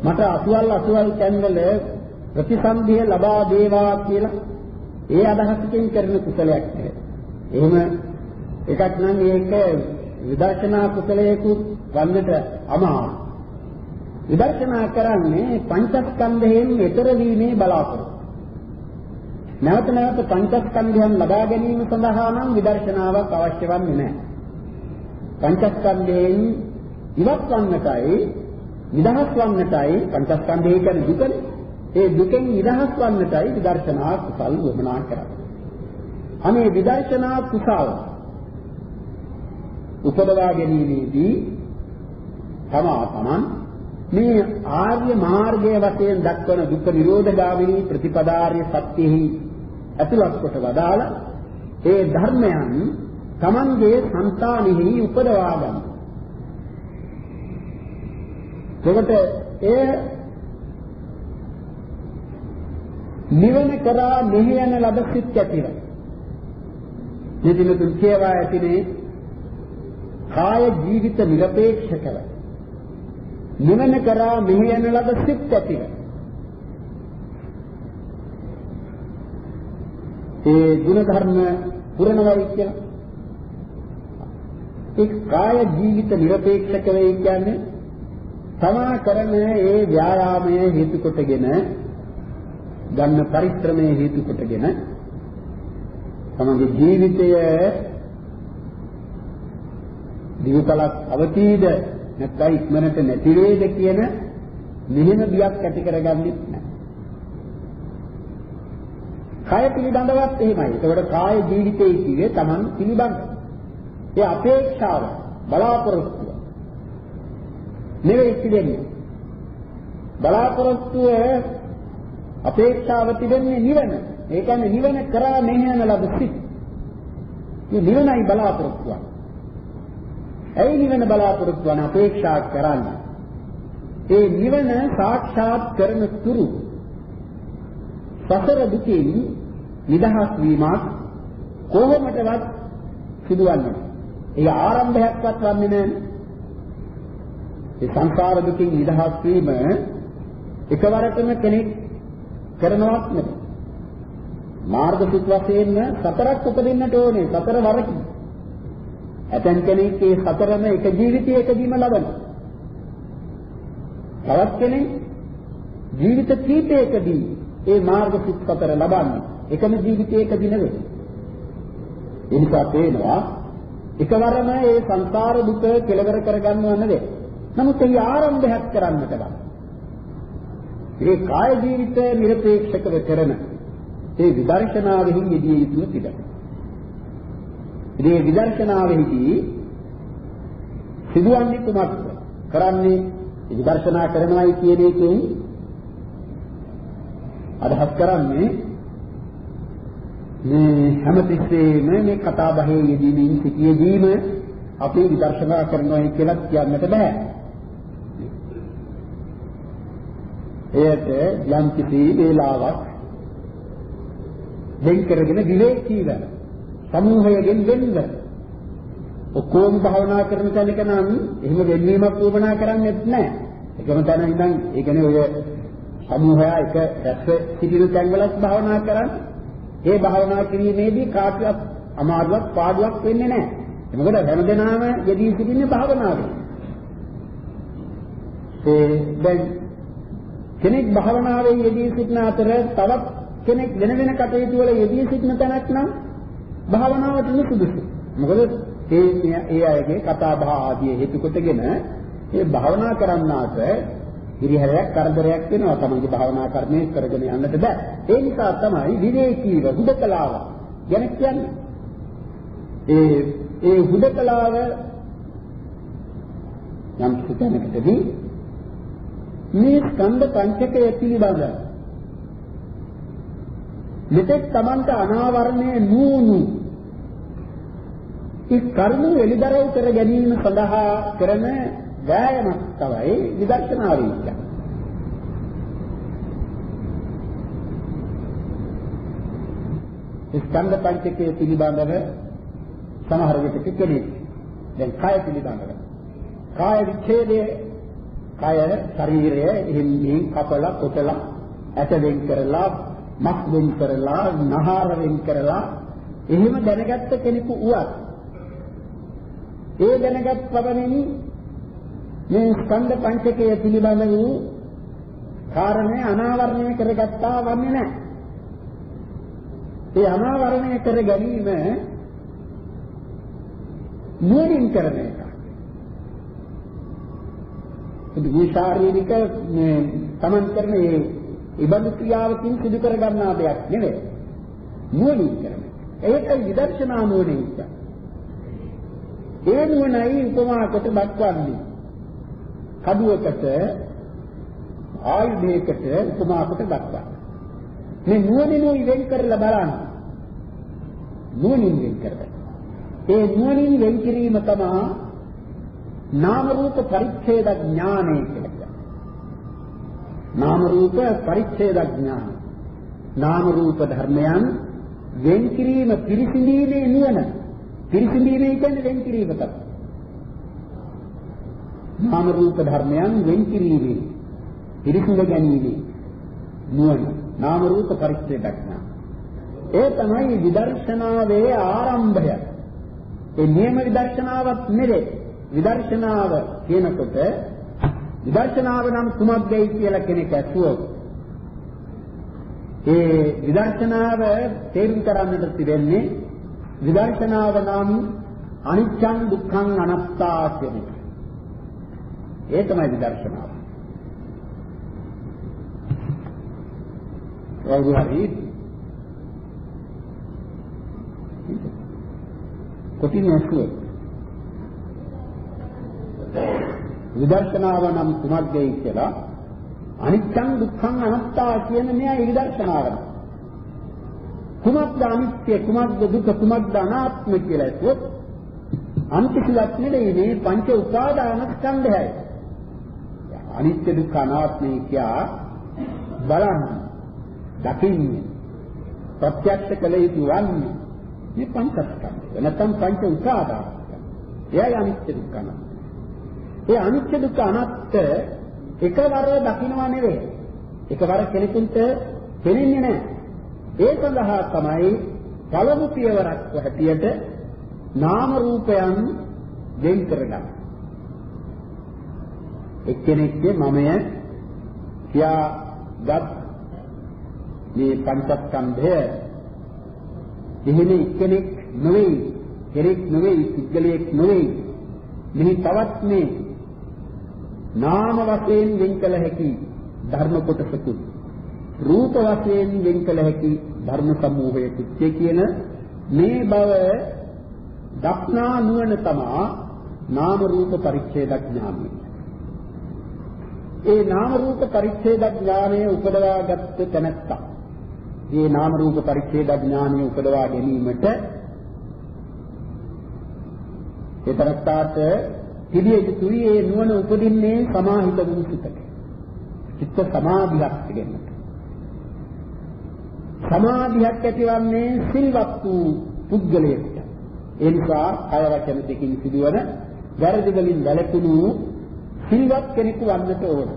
මට අසුවල් අසුවල් කන්වල ප්‍රතිසන්දිය ලබා දේවා කියලා ඒ අදහසකින් කරන කුසලයක් නෙවෙයි. එහෙම එකක් නම් මේක විදර්ශනා කුසලයකුත් වන්නට අමාරුයි. විදර්ශනා කරන්නේ පංචස්කන්ධයෙන් ඈතර වීමේ බලාපොරොත්තු. නැවත නැවත පංචස්කන්ධයන් ලබා ගැනීම සඳහා නම් විදර්ශනාවක් අවශ්‍ය වන්නේ නැහැ. පංචස්කන්ධයෙන් ඉවත් වන්නටයි නිදහස් වන්නටයි පංචස්කන්ධය කියන්නේ දුකනේ. ඒ දුකෙන් නිදහස් වන්නටයි විදර්ශනා කුසල් වමනා කරන්නේ. අනේ විදර්ශනා කුසල් උපදවා ගැනීමේදී තමා තමන් මේ ආර්ය මාර්ගයේ වශයෙන් දක්වන දුක්ඛ නිරෝධගාමිනී ප්‍රතිපදාර්ය සත්‍යෙහි ඇතුළත් කොට වදාළ ඒ ධර්මයන් තමන්ගේ సంతානෙහි උපදවා ගන්න. එතකොට ඒ නිවන කරා මෙහි යන ලද සිත් ඇතිව. මෙදින තුන් කියවා ඇතිනේ කාය ජීවිත නිරපේක්ෂකව. නිවන කරා මෙහි යන ලද සිත් ඇතිව. ඒ ගුණ ධර්ම පුරණවයි කියලා ඒ කාය ජීවිත নিরপেক্ষක වේ කියන්නේ තමා කරන ඒ ව්‍යායාමයේ හේතු කොටගෙන ගන්න පරිශ්‍රමයේ හේතු කොටගෙන තමගේ ජීවිතය දිවිතලක් අවතීද නැත්නම් ඉක්මනට නැති වේද කියන මෙහෙම බියක් ඇති කරගන්නෙත් නැහැ. කය පිළිබඳවත් එහෙමයි. ඒකට කාය ජීවිතයේ කිව්වේ Taman පිළිබඳ. ඒ අපේක්ෂාව බලාපොරොත්තුව නෙවෙයි තිබෙන්නේ. බලාපොරොත්තුව අපේක්ෂාව තිබෙන්නේ නිවන. ඒ කියන්නේ නිවන කරා මෙහෙයන ලබ සිත්. මේ නිවනයි බලාපොරොත්තුව. ඇයි නිවන බලාපොරොත්තු වන අපේක්ෂා කරන්නේ? ඒ නිවන සාක්ෂාත් කරන තුරු සසර දුකින් නිදහස් වීමක් කොහොමදවත් සිදුවන්නේ? ඒ ආරම්භයක්වත් වන්නේ නැහැ. ඒ සංසාර දුකින් නිදහස් වීම එකවරටම කෙනෙක් කරනවත් නෙවෙයි. මාර්ග පිට වශයෙන්ම සතරක් උපදින්නට ඕනේ. සතර වරකින්. ඇතැම් කෙනෙක් මේ හතරම එක ජීවිතයකදීම ලබනවා. තවත් කෙනෙක් ජීවිත කීපයකදී ඒ මාර්ග සිත් හතර ලබන්නේ එකම ජීවිතයකදී නෙවෙයි. ඒ නිසා පේනවා එකවරම ඒ සංසාර දුක කෙලවර කරගන්නව නෙවෙයි. නමුත් ඒ ආරම්භයක් කරන්නට බෑ. මේ කාය ජීවිත නිර්පේක්ෂකව කරන ඒ විදර්ශනාවෙහි යෙදිය යුතු පිටක. ඉතින් මේ විදර්ශනාවෙහිදී සිදුවන්නේ කුමක්ද? කරන්නේ විදර්ශනා කරනවායි කියන එකෙන් අදහස් කරන්නේ මේ හැමතිස්සෙම මේ කතා බහේ යෙදීමින් සිටියේදීම අපි විදර්ශනා කරනවා කියලා කියන්නට බෑ. එයට යම් කිසි වේලාවක් වෙන් කරගෙන විවේකීව සමූහයෙන් වෙන්න ඔක්කොම භාවනා කරන තැනක නම් එහෙම වෙන්වීමක් වුණා කරන්නේ නැහැ. එකම තැන ඉඳන් ඒ කියන්නේ ඔය සමූහය එක රැස් සිටින තැන්වලත් භාවනා කරන්නේ. ඒ භාවනා කිරීමේදී කාටවත් අමාරුවක් පාඩුවක් වෙන්නේ නැහැ. මොකද හැමදෙනාම යෙදී සිටින්නේ භාවනාවේ. ඒ දැන් කෙනෙක් භාවනාවේ යෙදී සිටින අතර තවත් කෙනෙක් වෙන වෙන කටයුතු වල යෙදී සිටින තැනක් නම් භාවනාවට නුසුදුසු. මොකද ඒ ඒ අයගේ කතා බහ ආදී හේතු කොටගෙන මේ භාවනා කරන්නාට හිරිහැරයක් කරදරයක් වෙනවා තමයි භාවනා කර්මය කරගෙන යන්නට බෑ. ඒ නිසා තමයි විවේකීව හුදකලාව ගැන කියන්නේ. ඒ ඒ හුදකලාව යම් සිතනකටදී මේ ස්කන්ධ පංචකය පිළිබඳ මෙතෙක් Tamanta අනාවරණය නූනු ඒ කර්ම එලිදරව් කර ගැනීම සඳහා කරන වෑයමක් තමයි විදර්ශනා විද්‍යාව. ස්කන්ධ පංචකය පිළිබඳව සමහර විටක කෙනෙක් දැන් කාය පිළිබඳව කාය විච්ඡේදයේ කාය ශරීරය එහෙන් මෙහෙන් කපලා කොටලා ඇට වෙන් කරලා මස් වෙන් කරලා නහර වෙන් කරලා එහෙම දැනගත්ත කෙනෙකු වුවත් ඒ දැනගත් පමණින් මේ ස්කන්ධ පංචකය පිළිබඳ වූ කාරණේ අනාවරණය කරගත්තා වන්නේ නැහැ. ඒ අනාවරණය කර ගැනීම නුවණින් කරන එක. මේ ශාරීරික මේ තමන් කරන මේ ඉබඳු ක්‍රියාවකින් සිදු කර ගන්නා දෙයක් නෙවෙයි. නුවණින් කරන එක. ඒකයි විදර්ශනා නුවණින් කියන්නේ. ඒ නුවණයි උපමා කොට දක්වන්නේ. කඩුවකට ආයුධයකට උපමා කොට දක්වන්නේ. මේ නුවණින් වෙන් කරලා බලන්න. නුවණින් වෙන් කරලා. ඒ නුවණින් වෙන් කිරීම තමයි නාම රූප පරිච්ඡේද ඥානය කියලා කියන්නේ. නාම රූප පරිච්ඡේද ඥාන. නාම රූප ධර්මයන් වෙන් කිරීම පිරිසිඳීමේ නුවණ පිරිසිඳීමේ කියන්නේ වෙන් කිරීම තමයි. නාම රූප ධර්මයන් වෙන් කිරීමේ පිරිසිඳ ගැනීමේ නුවණ නාම රූප පරිච්ඡේදඥා. ඒ තමයි විදර්ශනාවේ ආරම්භය. ඒ නියම විදර්ශනාවක් නෙවේ. විදර්ශනාව කියනකොට විදර්ශනාව නම් කුමක්දයි කියලා කෙනෙක් අසුවොත් ඒ විදර්ශනාව තේරුම් කරන්නට තිබෙන්නේ විදර්ශනාව නම් අනිච්චං දුක්ඛං අනාත්තා කියන එක. ඒ තමයි විදර්ශනාව. කවුරු හරි කොටින් ඇසුවේ විදර්ශනාව නම් කුමක්දයි කියලා අනිච්චං දුක්ඛං අනාත්තා කියන මෙයයි විදර්ශනාව. කුමක්ද අනිත්‍ය කුමක්ද දුක කුමක්ද අනාත්ම කියලා ඇහුවොත් අන්තිසිලක් නෙවෙයි මේ පංච උපාදාන ස්කන්ධයයි. අනිත්‍ය දුක්ඛ අනාත්මය කියා බලන්න දකින්නේ ප්‍රත්‍යක්ෂ කළ යුතු වන්නේ මේ පංචස්කන්ධය. නැත්නම් පංච උපාදාන. එයයි අනිත්‍ය දුක්ඛ අනාත්ම. ඒ අනිත්‍ය දුක්ඛ අනාත්ම එකවර දකින්නවා නෙවෙයි. එකවර කෙනෙකුට පෙනෙන්නේ නැහැ. ඒ සඳහා තමයි පළමු පියවරක් හැටියට නාම රූපයන් වෙන් කරගන්න. එක්කෙනෙක්ගේ මමය කියාගත් මේ පංචස්කන්ධය එහෙම එක්කෙනෙක් නෙවෙයි, කෙනෙක් නෙවෙයි, පුද්ගලයෙක් නෙවෙයි. මෙහි තවත් මේ නාම වශයෙන් වෙන් කළ හැකි ධර්ම කොටසකුත් රූප වශයෙන් වෙන් කළ හැකි ධර්ම සමූහයකුත් කියන මේ බව දක්නා නුවණ තමා නාම රූප පරිච්ඡේද ඥානය. ඒ නාම රූප පරිච්ඡේද ඥානය උපදවාගත් තැනැත්තා. මේ නාම රූප පරිච්ඡේද ඥානය උපදවා ගැනීමට ඒ තරත්තාට පිළියෙ යුතුයි ඒ නුවණ උපදින්නේ සමාහිත වූ සිතක. චිත්ත සමාධියක් තිබෙන්නට. සමාධියක් ඇතිවන්නේ සිල්වත් වූ පුද්ගලයෙකුට. ඒ නිසා කය වචන දෙකින් සිදුවන වැරදි වලින් වැළකුණු සිල්වත් කෙනෙකු වන්නට ඕන.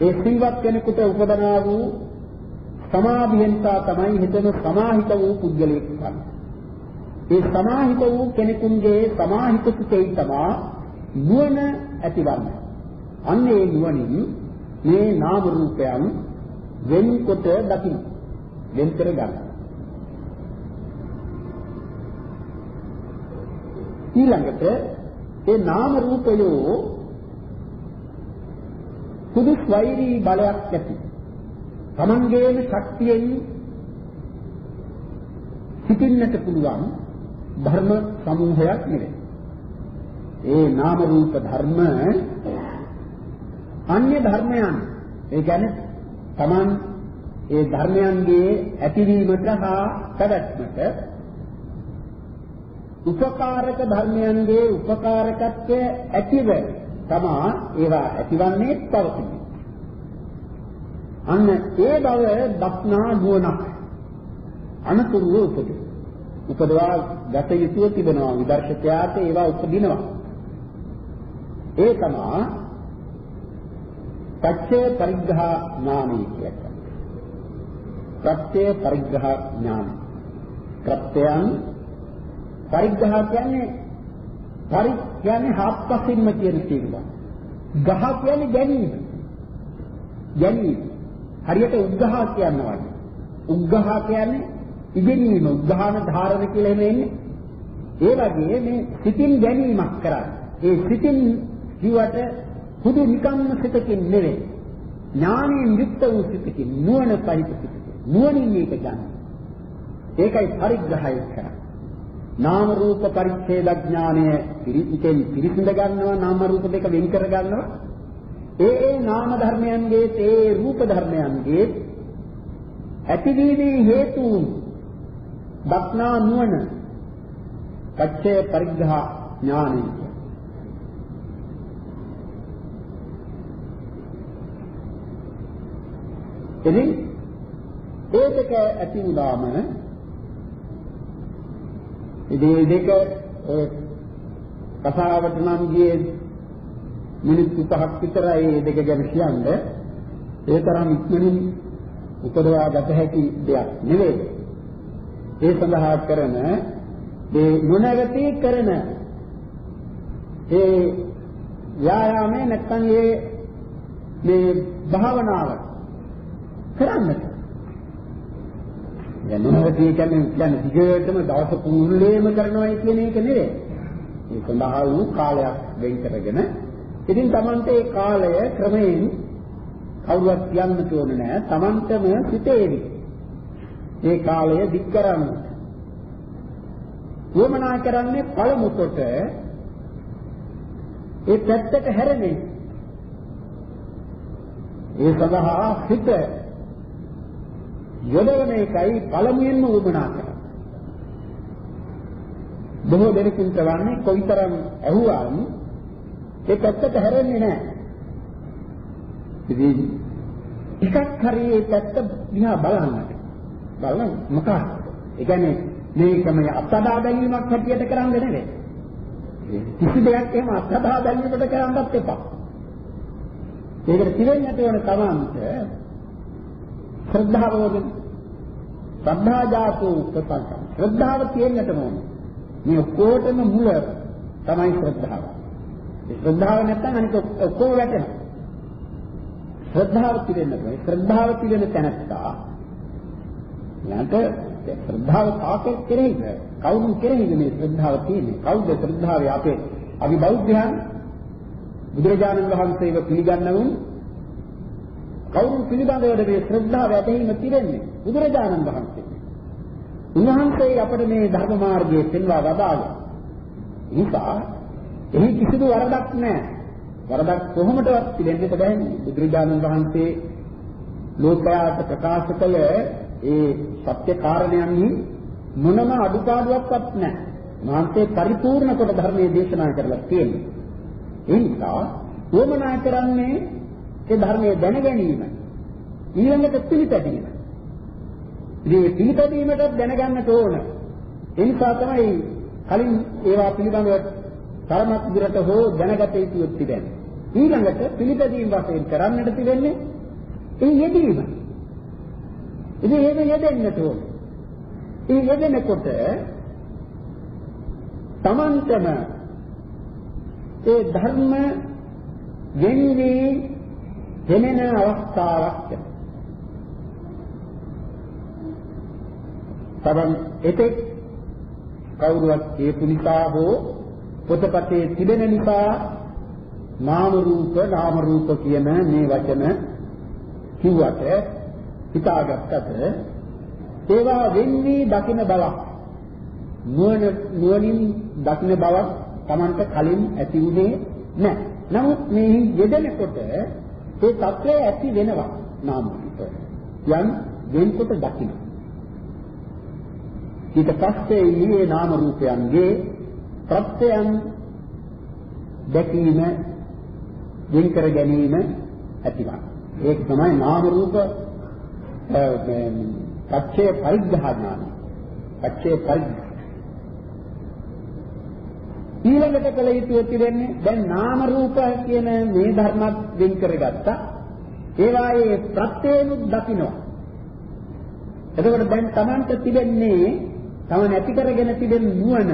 ඒ සිල්වත් කෙනෙකුට උපදනා වූ සමාධියෙන්සා තමයි හිතන සමාහිත වූ පුද්ගලයෙක් වන්නේ. ඒ සමාහිත වූ කෙනෙකුගේ සමාහිත සිතේ තමා නුවණ ඇතිවන්නේ. අන්න ඒ නුවණින් මේ නාම රූපයන් වෙන්කොට දකින්න. වෙන් කර ගන්න. ඊළඟට ඒ නාම රූපයෝ සුදුස් වෛරී බලයක් ඇති. Tamangeම ශක්තියෙන් සිටින්නට පුළුවන් ධර්ම සමූහයක් නෙවෙයි. ඒ නාම රූප ධර්ම අන්‍ය ධර්මයන් ඒ කියන්නේ Taman ඒ ධර්මයන්ගේ ඇතිවීමට හා පැවැත්මට උපකාරක ධර්මයන්ගේ උපකාරකත්වය ඇතිව තමා ඒවා ඇතිවන්නේ පවතින්නේ. අන්න ඒ බව දක්නා නුවණක් අනතුරුව උපදී. උපදවා ගත යුතුව තිබෙනවා විදර්ශකයාට ඒවා උපදිනවා. ඒ තමා පච්චේ පරිග්‍රහ ඥානයි කියන්නේ. ප්‍රත්‍ය පරිග්‍රහ ඥාන. ප්‍රත්‍යයන් පරිග්‍රහ කියන්නේ පරි කියන්නේ හාත්පසින්ම කියන තේරුම. ගහ කියන්නේ ගැනීම. ගැනීම. හරියට උග්ඝහ කියනවා. උග්ඝහ කියන්නේ ඉගෙනීම, උග්ඝාන ධාරණ කියලා එන්නේ. ඒ වගේ මේ සිතින් ගැනීමක් කරන්නේ. ඒ සිතින් කිව්වට හුදු නිකම්ම සිතකින් නෙවෙයි. ඥානයෙන් යුක්ත වූ සිතකින් නුවණ පරිපූර්ණ සිතකින්. නුවණින් මේක ගන්න. ඒකයි පරිග්‍රහය කරන්නේ. නාම රූප පරිච්ඡේද ඥානය පිරිසිතෙන් පිරිසිඳ ගන්නවා නාම රූප දෙක වෙන් කර ගන්නවා ඒ ඒ නාම ධර්මයන්ගේ ඒ රූප ධර්මයන්ගේ ඇතිවීමේ හේතු දක්නා නුවණ පච්චේ පරිග්‍රහ ඥානය ඉතින් ඒ දෙක ඇති වුණාම ඉතින් දෙක ඔය කතාවට නම් ගියේ මිනිත්තු පහක් විතරයි මේ දෙක ගැන කියන්නේ. ඒ තරම් ඉක්මනින් උපදවා ගත හැකි දෙයක් නෙවෙයි. ඒ සඳහා කරන මේ නොනගති කරන ඒ ව්‍යායාමයේ නැත්නම් ඒ මේ භාවනාව කරන්නට දැන් මොනවද කියන්නේ කියන්නේ දිගටම දවස පුරුල්ලේම කරනවායි කියන එක නෙවෙයි. ඒ සඳහා වූ කාලයක් වෙන් කරගෙන ඉතින් Tamante ඒ කාලය ක්‍රමයෙන් කවුරුත් කියන්න ඕනේ නෑ. Tamanටම සිතේවි. ඒ කාලය දික් කරන්න. වමනා කරන්නේ පළමු කොට ඒ පැත්තට හැරෙන්නේ. ඒ සඳහා හිත යොදවන එකයි පළමුවෙන්ම උවමනා කරන්නේ. බොහෝ දෙනෙකුට වන්නේ කොයිතරම් ඇහුවාම ඒ පැත්තට හැරෙන්නේ නැහැ. ඉතින් එකක් හරි ඒ පැත්ත දිහා බලන්නට. බලන්න මොකක්ද? ඒ කියන්නේ මේකම අත්දා බැලීමක් හැටියට කරන්නේ නෙවෙයි. කිසි දෙයක් එහෙම අත්දා බැලීමකට කරන්නත් එපා. ඒකට පිළිවෙන්නට ඕන තමන්ට ශ්‍රද්ධාව වගේ ශ්‍රද්ධා ජාතෝ උපසංකම්. ශ්‍රද්ධාව තියෙන්නට ඕනේ. මේ ඔක්කොටම මුල තමයි ශ්‍රද්ධාව. ඒ ශ්‍රද්ධාව නැත්නම් අනික ඔක්කොම වැටෙනවා. ශ්‍රද්ධාව පිළිෙන්න ඕනේ ශ්‍රද්ධාව පිළිෙන තැනත්තා. යාට ශ්‍රද්ධාව කාකේ කෙරෙහිද? කවුරු කෙරෙහිද මේ ශ්‍රද්ධාව තියෙන්නේ? කවුද ශ්‍රද්ධාවේ අපේ අවිබෞද්ධයන් බුදුරජාණන් වහන්සේව පිළිගන්නවුන් කවුරුන් පිළිබඳවද මේ ශ්‍රද්ධාව ඇතිවීම තිරෙන්නේ බුදුරජාණන් වහන්සේ. උන්වහන්සේ අපට මේ ධර්ම මාර්ගයේ පෙන්වා වදාළා. නිසා එහි කිසිදු වරදක් නැහැ. වරදක් කොහොමදවත් පිළිෙන්නට බැහැ. බුදුරජාණන් වහන්සේ ලෝකයාට ප්‍රකාශ කළ ඒ සත්‍ය කාරණයන්හි මොනම අඩුපාඩුවක්වත් නැහැ. මාන්තේ පරිපූර්ණ කොට ධර්මයේ දේශනා කරලා තියෙනවා. ඒ නිසා වමනා කරන්නේ ඒ ධර්මයේ දැන ගැනීම ඊළඟට පිළිපැදීම. ඉතින් පිළිපැදීමටත් දැනගන්නට ඕන. ඒ නිසා තමයි කලින් ඒවා පිළිබඳව තරමක් දුරට හෝ දැනගත යුතු තිබෙන්නේ. ඊළඟට පිළිපැදීම් වශයෙන් කරන්නට තිබෙන්නේ ඒ යෙදීම. ඉතින් ඒක යෙදෙන්නට ඕන. ඒ යෙදෙනකොට තමන්ටම ඒ ධර්ම ගෙන්වී දෙනෙන අවස්ථාවක්. තමන් එතෙක් කවුරුවත් හේතු නිසා හෝ පොතපතේ තිබෙන නිසා නාම රූප නාම රූප කියන මේ වචන කිව්වට හිතාගත්තට ඒවා වෙන්නේ දකින බවක්. නුවණ නුවණින් දකින බවක් Tamanට කලින් ඇති වුණේ නැහැ. නමුත් මේ යෙදෙනකොට ඒ తත්වය ඇති වෙනවා නාම රූප. යම් වෙනකොට දකින්න. ඊට පස්සේ ඊයේ නාම රූපයන්ගේ ප්‍රත්‍යයන් දැකීම වෙන් කර ගැනීම ඇතිවන. ඒක තමයි නාම රූප පච්චේ පරිග්‍රහ ඥාන. පච්චේ පරිග්‍රහ. ඊළඟට කළ යුතු වෙන්නේ දැන් නාම රූප කියන මේ ධර්මත් වෙන් කරගත්තා. ඒවායේ ප්‍රත්‍යේනුත් දකින්නවා. එතකොට දැන් Tamanට තිබෙන්නේ තමන් ඇති කරගෙන තිබෙන නුවණ.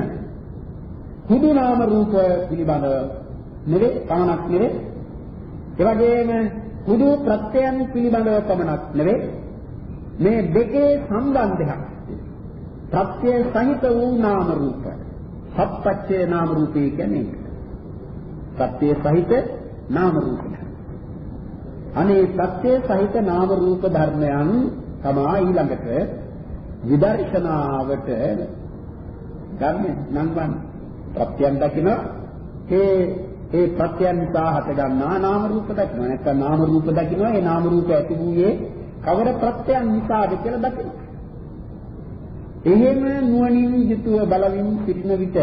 හුදු නාම රූප පිළිබඳව නෙවේ පමණක් නෙවේ. ඒ වගේම හුදු ප්‍රත්‍යයන් පිළිබඳව පමණක් නෙවේ. මේ දෙකේ සම්බන්ධයක්. ප්‍රත්‍ය සහිත වූ නාම රූප. සත්පච්චේ නාම රූපේ කියන්නේ ප්‍රත්‍ය සහිත නාම රූප අනේ ප්‍රත්‍ය සහිත නාම රූප ධර්මයන් තමයි ඊළඟට විදර්ශනාවට ගන්න නංවන්නේ ප්‍රත්‍යයන් දකින ඒ ඒ ප්‍රත්‍යයන් නිසා හට ගන්නා නාම රූප දකින්න නැත්නම් නාම රූප දකින්නවා ඒ නාම රූප ඇති වූයේ කවර ප්‍රත්‍යයන් නිසාද කියලා දකින්න. එහෙම නුවණින් යුතුව බලමින් සිටින විට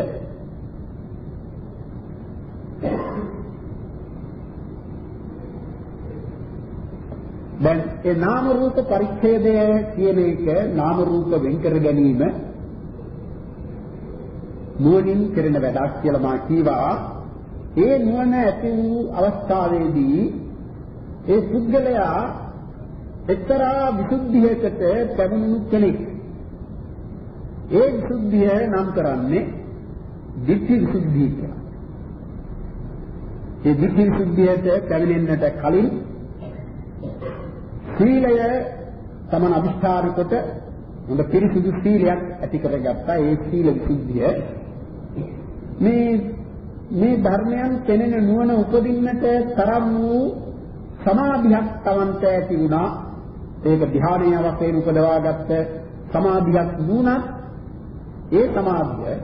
දැන් ඒ නාම රූප පරිච්ඡේදය කියන එක නාම රූප වෙන් කර ගැනීම නුවණින් කරන වැඩක් කියලා මා කීවා ඒ නුවණ ඇති වූ අවස්ථාවේදී ඒ පුද්ගලයා එක්තරා විසුද්ධියකට පැමිණුණු කෙනෙක්. ඒ විසුද්ධිය නම් කරන්නේ ditthi විසුද්ධිය කියලා. ඒ ditthi විසුද්ධියට පැමිණෙන්නට කලින් සීලය තමන් අදිෂ්ඨාන කොට හොඳ පිරිසිදු සීලයක් ඇති කරගත්තා. ඒ සීල විසුද්ධිය. මේ මේ ධර්මයන් පෙනෙන නුවණ උපදින්නට තරම් වූ සමාධියක් Tamanට ඇති වුණා. ඒක ධ්‍යානය වශයෙන් උපදවාගත්ත සමාධියක් වුණත් ඒ සමාධිය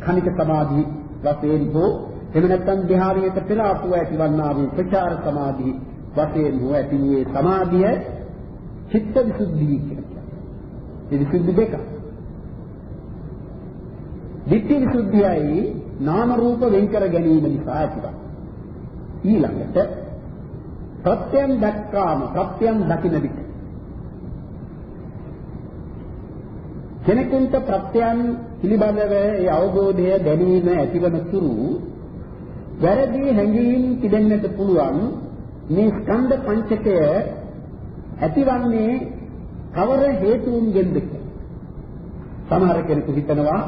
කනික සමාධි වශයෙන් හෝ එහෙම නැත්නම් ධ්‍යානයට පෙර ආපුව ඇතිවන්නා වූ ප්‍රචාර සමාධි වශයෙන් හෝ ඇති වූ සමාධිය චිත්ත විසුද්ධිය කියලා. ඒ විසුද්ධි දෙක. ditthi visuddhiyයි නාම රූප වෙන් කර ගැනීම නිසා ඇතිවන. ඊළඟට ප්‍රත්‍යයන් දක්කාම ප්‍රත්‍යයන් දකින්න විට කෙනෙකුට ප්‍රත්‍යයන් පිළිබඳව ඒ අවබෝධය දැනීම ඇතිවන තුරු වැරදි හැඟීම් තිබෙන්නට පුළුවන් මේ ස්කන්ධ පංචකය ඇතිවන්නේ කවර හේතුන්ගෙන්ද සමහර කෙනෙකු හිතනවා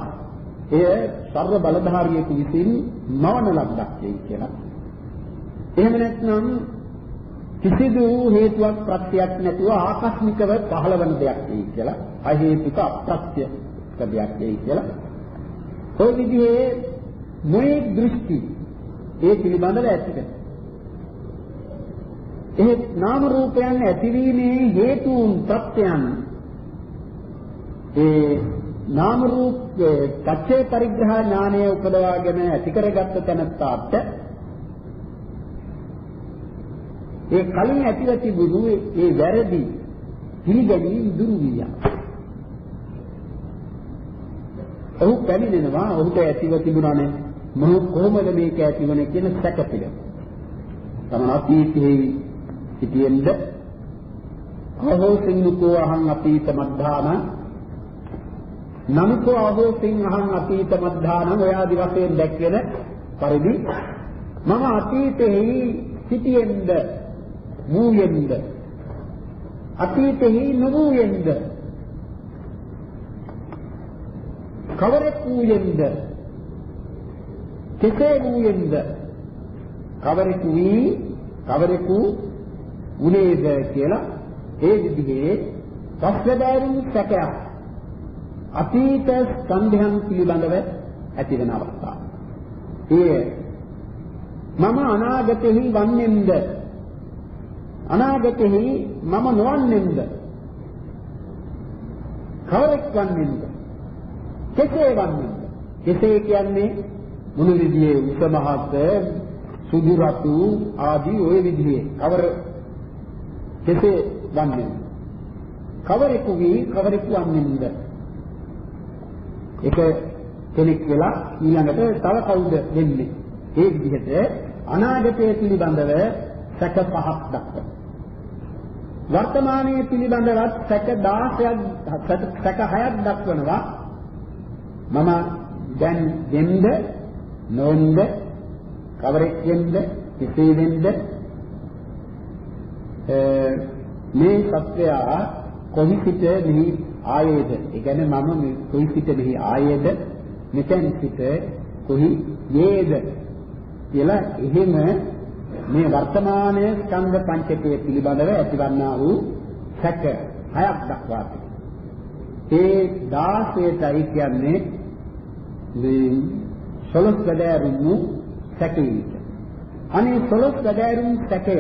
එය සර්ව බලධාරියෙකු විසින් මවන ලද්දක් කියලා. එහෙම නැත්නම් කිසිදු හේතුවක් ප්‍රත්‍යක් නැතුව ආකස්මිකව පහළවන දෙයක් වෙයි කියලා. අහේතුක අප්‍රත්‍ය දෙයක් වෙයි කියලා. ඔය විදිහේ මොයේ දෘෂ්ටි ඒ පිළිබඳව ඇතිද? ඒ නාම රූපයන් ඇතිවීමේ හේතුන් ප්‍රත්‍යයන් ඒ නාම රූප පච්චේ පරිග්‍රහ ඥානය උපදවාගෙන ඇති කරගත්ත තැනත්තාට ඒ කලින් ඇතිව තිබුණු ඒ වැරදි පිළිගැනීම් දුරු විය. ඔහු පැමිණෙනවා ඔහුට ඇතිව තිබුණානේ මොහොත කොහොමද මේක ඇතිවන්නේ කියන සැක පිළ. තමන් අතීතයේ සිටියෙන්ද අහෝ සින්නුකෝ අහං අපීත මද්ධාන නමුකෝ අහෝ සින් අහං අපීත මද්ධාන ඔය ආදි වශයෙන් දැක්වෙන පරිදි මම අතීතෙහි සිටියෙන්ද වූයෙන්ද? අතීතෙහි නොවූයෙන්ද? කවරෙක් වූයෙන්ද කෙසේ වූයෙන්ද? කවරෙකු වී කවරෙකු උනේද කියලා ඒ විදිහේ පස්වැදෑරුම් සැකයක් අතීත ස්කන්ධයන් පිළිබඳව ඇති වෙන අවස්ථාව. ඒ මම අනාගතෙහි වන්නේම්ද අනාගතෙහි මම නොවන්නේම්ද කවරෙක් වන්නේම්ද කෙසේ වන්නේම්ද කෙසේ කියන්නේ මොන විදිහේ උස මහත් සුදු රතු ආදී ওই විදිහේ කවර කෙසේ වන්නේ? කවරෙකු වී කවරෙකු වන්නේද? එක කෙනෙක් වෙලා ඊළඟට තව කවුද වෙන්නේ? ඒ විදිහට අනාගතයේ පිළිබඳව සැක පහක් දක්වනවා වර්තමානයේ පිළිබඳවත් සැක 16ක් සැක 6ක් දක්වනවා. මම දැන් දෙන්න නොවෙන්ද කවරෙක් වෙන්ද කෙසේ වෙන්ද මේ සත්‍යයා කොහි සිට මෙහි ආයේද? ඒ කියන්නේ මම කොහි සිට මෙහි ආයේද? මෙතෙන් සිට කොහි යේද? කියලා එහෙම මේ වර්තමානයේ ස්කන්ධ පංචකය පිළිබඳව ඇතිවන්නා වූ සැක හයක් දක්වා ඒ 16ටයි කියන්නේ මේ සොළොස් වැඩෑරුණු සැකීමට. අනේ සොළොස් වැඩෑරුණු සැකය.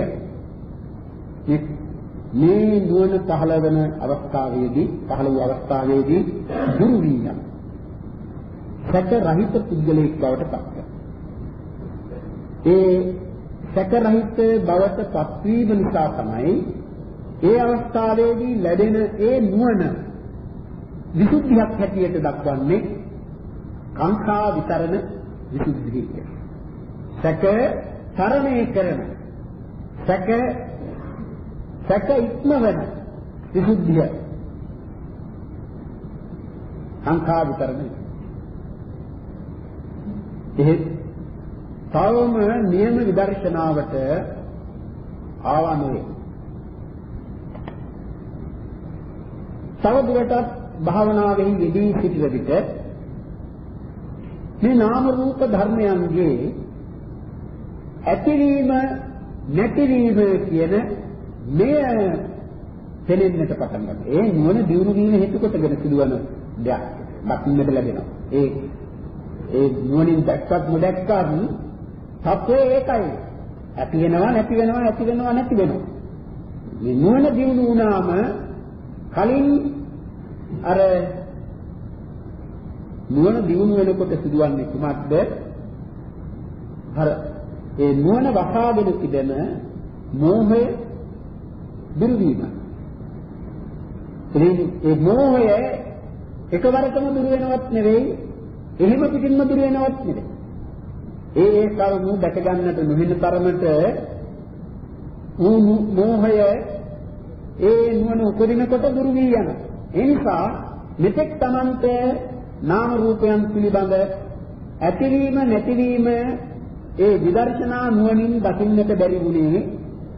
මේ නුවණ පහළ වෙන අවස්ථාවේදී පහළ වූ අවස්ථාවේදී දුරු වී යන සැක රහිත පුද්ගලයෙක් බවට පත් ඒ සැක රහිත බවට පත්වීම නිසා තමයි ඒ අවස්ථාවේදී ලැබෙන ඒ නුවණ විසුද්ධියක් හැටියට දක්වන්නේ කාංකා විතරණ විසුද්ධිය කියලා. සැක තරණය කරන සැක සැක ඉක්මවන විසුද්ධිය කාංකා විතරණ එහෙත් තවම නියම විදර්ශනාවට ආවා නෙවේ. තව දුරටත් භාවනාවෙහි යෙදී සිටින විට මේ නාම රූප ධර්මයන්ගේ ඇතිවීම නැතිවීම කියන මෙය පෙනෙන්නට පටන් ගන්නවා. ඒ නුවණ දියුණු වීම හේතු කොටගෙන සිදුවන දෙයක්. දක්න්නට ලැබෙනවා. ඒ ඒ නුවණින් දැක්වත් නොදැක්කත් සත්‍යය ඒකයි. ඇති වෙනවා නැති වෙනවා ඇති වෙනවා නැති වෙනවා. මේ නුවණ දියුණු වුණාම කලින් අර නුවණ දියුණු වෙනකොට සිදුවන්නේ කුමක්ද? අර ඒ නුවණ වසාගෙන තිබෙන මෝහය දුරු වීම. ඉතින් ඒ මෝහය එකවරටම දුරු වෙනවත් නෙවෙයි, එහෙම පිටින්ම දුරු වෙනවත් නෙවෙයි. ඒ ඒ කරුණු දැක ගන්නට නොහෙන තරමට ඌ මෝහය ඒ නුවණ උපදිනකොට දුරු වී යනවා. ඒ නිසා මෙතෙක් Tamante නාම රූපයන් පිළිබඳ ඇතිවීම නැතිවීම ඒ විදර්ශනා නුවණින් දකින්නට බැරි වුණේ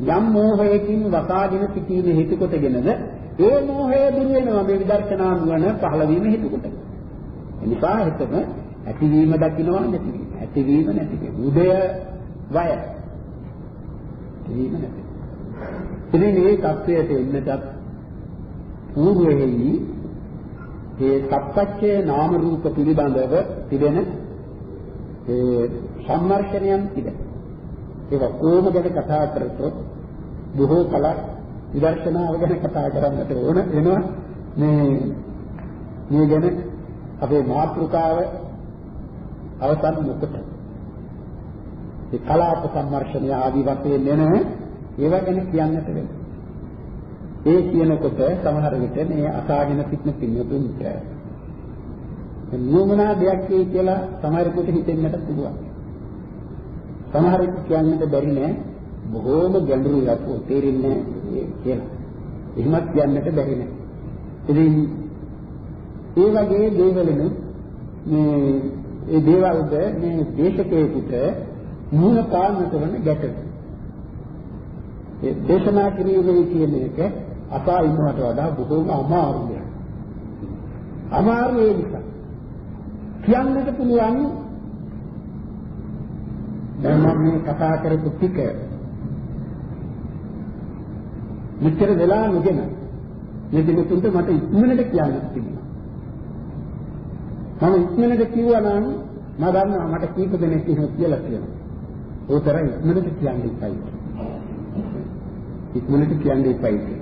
යම් මෝහයකින් වසාගෙන සිටීම හේතු කොටගෙනද ඒ මෝහය දුර වෙනවා මේ විදර්ශනා නුවණ පහළ වීම හේතු කොටගෙන. එනිසා හිතම ඇතිවීම දකින්නවා නැතිවීම. ඇතිවීම නැතිවීම. උදය වය. ඇතිවීම නැතිවීම. ඉතින් මේ தත්වයට එන්නටත් ඌරුවේදී ඒ සත්‍යච්ඡේ නාම රූප පිළිබඳව තිබෙන ඒ සම්මර්ෂණයන් තිබෙන. ඒක කොහොම ගැන කතා කරතොත් බොහෝ කලක් විදර්ශනාව ගැන කතා කරන්නට ඕන වෙනවා. මේ මේ ගැන අපේ මාතෘකාව අවසන් මොකට ඒ කලාප සම්මර්ෂණය ආදී වශයෙන් එන ඒවා ගැන කියන්නට වෙනවා. ඒ කියනකොට සමහර විට මේ අසාගෙන සිටින පින්නතුන්ට නුමනා දෙයක් කියලා සමහරෙකුට හිතෙන්නට පුළුවන්. සමහරෙකු කියන්නට බැරි නෑ බොහෝම ගැඹුරුයි අපෝ තේරෙන්නේ කියලා. එහෙමත් කියන්නට බැරි නෑ. ඉතින් ඒ වගේ දේවලුණු මේ ඒ දේවල්ද මේ දේශකයෙකුට මුහුණ පාන්නට වන ගැටලු. ඒ දේශනා කිරීමේ කියන එක අසා ඉන්නවට වඩා බොහෝම අමාරු දෙයක්. අමාරු ඒ නිසා කියන්නට පුළුවන් දැන් මම මේ කතා කරපු ටික මෙච්චර වෙලා නොගෙන මේ දෙමුතුන්ට මට ඉක්මනට කියන්න තිබුණා. මම ඉක්මනට කිව්වා නම් මම දන්නවා මට කීප දෙනෙක් එහෙම කියලා කියනවා. ඒතර ඉක්මනට කියන්න ඉපයි. ඉක්මනට කියන්න ඉපයි.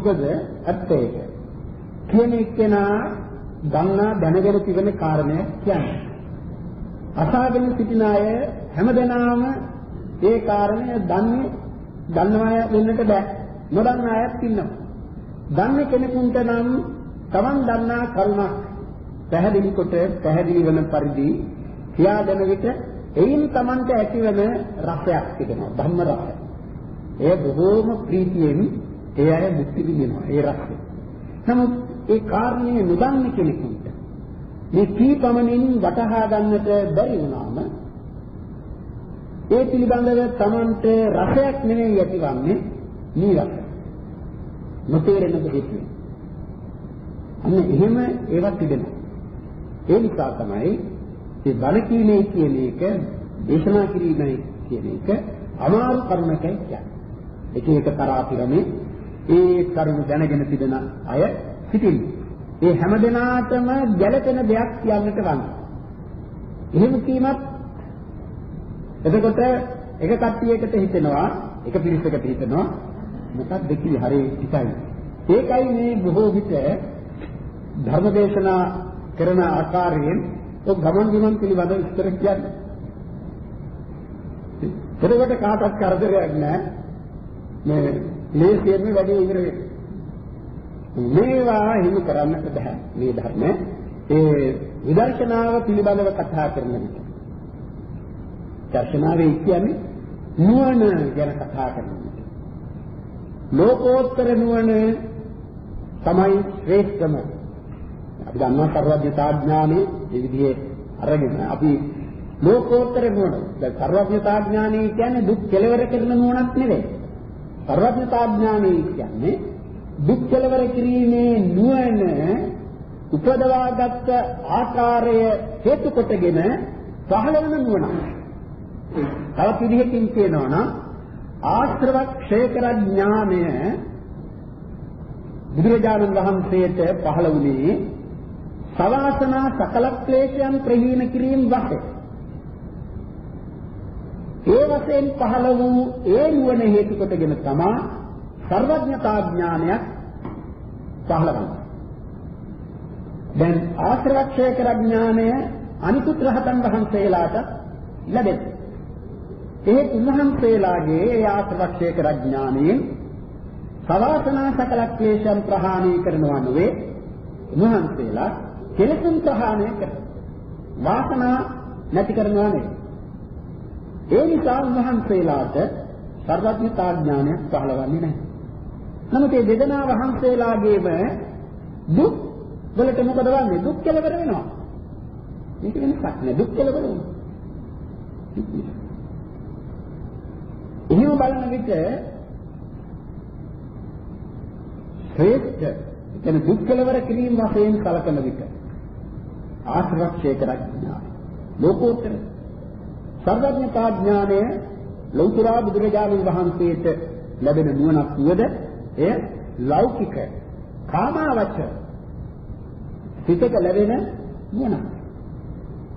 මොකද ඇත්ත ඒක. කියන එක්කෙනා දන්නා දැනගෙන තිබෙන කාරණය කියන්නේ. අසාගෙන සිටින අය හැමදෙනාම ඒ කාරණය දන්නේ දන්නවය වෙන්නට බෑ. නොදන්න අයත් ඉන්නවා. දන්න කෙනෙකුට නම් Taman දන්නා කරුණක් පැහැදිලි කොට පැහැදිලි වන පරිදි කියා දෙන විට එයින් Tamanට ඇතිවන රසයක් තිබෙනවා ධම්ම රසය. එය බොහෝම ප්‍රීතියෙන් ඒ අය මුක්ති විඳිනවා ඒ රසය. නමුත් ඒ කාරණේ නොදන්න කෙනෙකුට මේ කීපමණින් වටහා ගන්නට බැරි වුණාම ඒ පිළිබඳව Tamanට රසයක් නෙමෙයි ඇතිවන්නේ නීරස. නොතේරෙන දෙයක්. අන්න එහෙම ඒවත් තිබෙනවා. ඒ නිසා තමයි මේ බණ කීමේ කියන එක දේශනා කිරීමයි කියන එක අමාරු කරුණකයි කියන්නේ. එක එක කරා පිරමේ ඒ කරුණ දැනගෙන තිබෙන අය සිටින්නේ. ඒ හැම දිනාටම ගැළපෙන දෙයක් කියන්නට ගන්න. එහෙම කීමත් එතකොට එක කට්ටියකට හිතෙනවා එක පිරිසකට හිතෙනවා මොකක්ද කිවි හරි හිතයි. ඒකයි මේ බොහෝ විට ධර්මදේශනා කරන ආකාරයෙන් ඔය ගමන් ගමන් පිළිබඳ විස්තර කියන්නේ. එතකොට කාටවත් කරදරයක් නැහැ. මේ ලේසියෙන්ම වැඩි ඉවර වෙනවා. මේවා හිමි කරන්නට බෑ. මේ ධර්ම ඒ විදර්ශනාව පිළිබඳව කතා කරන විට. දර්ශනාවේ කියන්නේ නුවණ ගැන කතා කරන විට. ලෝකෝත්තර නුවණ තමයි ශ්‍රේෂ්ඨම. අපි දන්නවා සර්වඥතා ඥානෙ මේ විදිහේ අරගෙන අපි ලෝකෝත්තර නුවණ. දැන් සර්වඥතා ඥානෙ කියන්නේ දුක් කෙලවර කරන නුවණක් නෙවෙයි. සර්වඥතා ඥානෙ කියන්නේ දුක් කෙලවර කිරීමේ නුවණ උපදවාගත් ආකාරය හේතු කොටගෙන පහළ වෙන නුවණ. තවත් විදිහකින් කියනවා නම් ආශ්‍රව ක්ෂය කර ඥානය බුදුරජාණන් වහන්සේට පහළ වුණේ සවාසනා සකල ක්ලේශයන් ප්‍රහීන කිරීම වශයෙන්. ඒ වශයෙන් පහළ වූ ඒ නුවණ හේතු කොටගෙන තමයි සර්වඥතා ඥානයක් පහළ වෙනවා. දැන් ආශ්‍රවක්ෂය කර ඥානය අනිකුත් රහතන් වහන්සේලාට ලැබෙනවා. ඒ උන්වහන්සේලාගේ ඒ ආශ්‍රවක්ෂය කර ඥානයෙන් සවාසනා සකල ක්ලේශයන් ප්‍රහාණය කරනවා නෙවේ උන්වහන්සේලා කෙලෙසුන් ප්‍රහාණය කරනවා. වාසනා නැති කරනවා නෙවේ. ඒ නිසා උන්වහන්සේලාට සර්වඥතා ඥානය පහළවන්නේ නැහැ. නමුත් මේ දෙදෙනා වහන්සේලාගේම දුක් වලට මොකද වන්නේ? දුක් කෙලවර වෙනවා. මේක වෙනසක් නෑ. දුක් කෙලවර වෙනවා. එහෙම බලන විට ශ්‍රේෂ්ඨ එතන දුක් කෙලවර කිරීම වශයෙන් කලකන විට ආශ්‍රක්ෂය කරඥා ලෝකෝත්තර සර්වඥතා ඥානය ලෞතර බුදුරජාණන් වහන්සේට ලැබෙන නුවණක් වුවද එය ලෞකික කාමාවචර හිතක ලැබෙන නුවණ.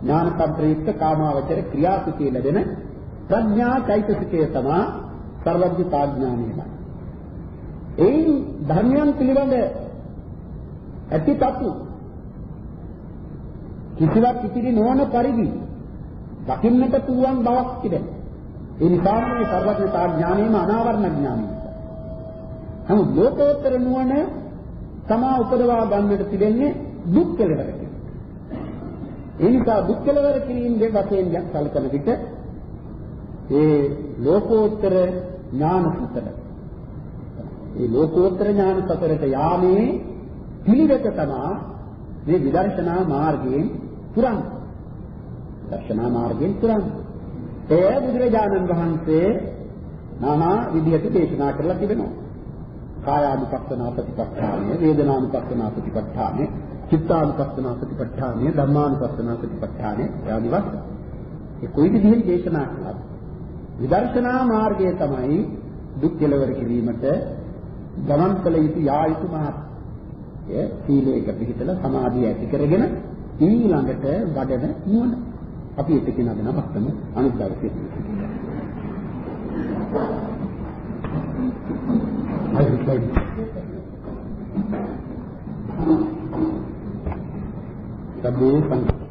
ඥාන සම්ප්‍රයුක්ත කාමාවචර ක්‍රියාසිතේ ලැබෙන ප්‍රඥා චෛතසිකය තමයි සර්වඥතා ඥානයයි. එයින් ධර්මයන් පිළිබඳ ඇතිපතු කිසිවක් ඉතිරි නොවන පරිදි දකින්නට පුළුවන් බවක් තිබෙනවා. ඒ නිසා මේ සර්වඥතා ඥානයම අනාවරණ ඥානයි. නමුත් ලෝකෝත්තර නුවණ තමා උපදවා ගන්නට තිබෙන්නේ දුක් කෙලවර කිරීම. ඒ නිසා දුක් කෙලවර කිරීම දෙක වශයෙන් සැලකන විට ඒ ලෝකෝත්තර ඥාන සතර ඒ ලෝකෝත්තර ඥාන සතරට යාමේ පිළිවෙත තමයි මේ විදර්ශනා මාර්ගයෙන් පුරන්නේ. දර්ශනා මාර්ගයෙන් පුරන්නේ. ඒ බුදුරජාණන් වහන්සේ নানা විදිහට දේශනා කරලා තිබෙනවා. කායානුපස්සනා ප්‍රතිපත්තානය, වේදනානුපස්සනා ප්‍රතිපත්තානය, චිත්තානුපස්සනා ප්‍රතිපත්තානය, ධම්මානුපස්සනා ප්‍රතිපත්තානය ආදී වශයෙන්. ඒ කොයි විදිහෙන් දේශනා කළාද? විදර්ශනා මාර්ගය තමයි දුක් කෙලවර කිරීමට ගමන් කළ යුතු යා යුතු මාර්ගය. ඒ සීලයක පිළිතල සමාධිය ඇති කරගෙන ඊළඟට වඩන නුවණ. අපි ඒක කියන අද නමක් තමයි අනිත් දවසේ. හරි හරි. සබ්බේ සං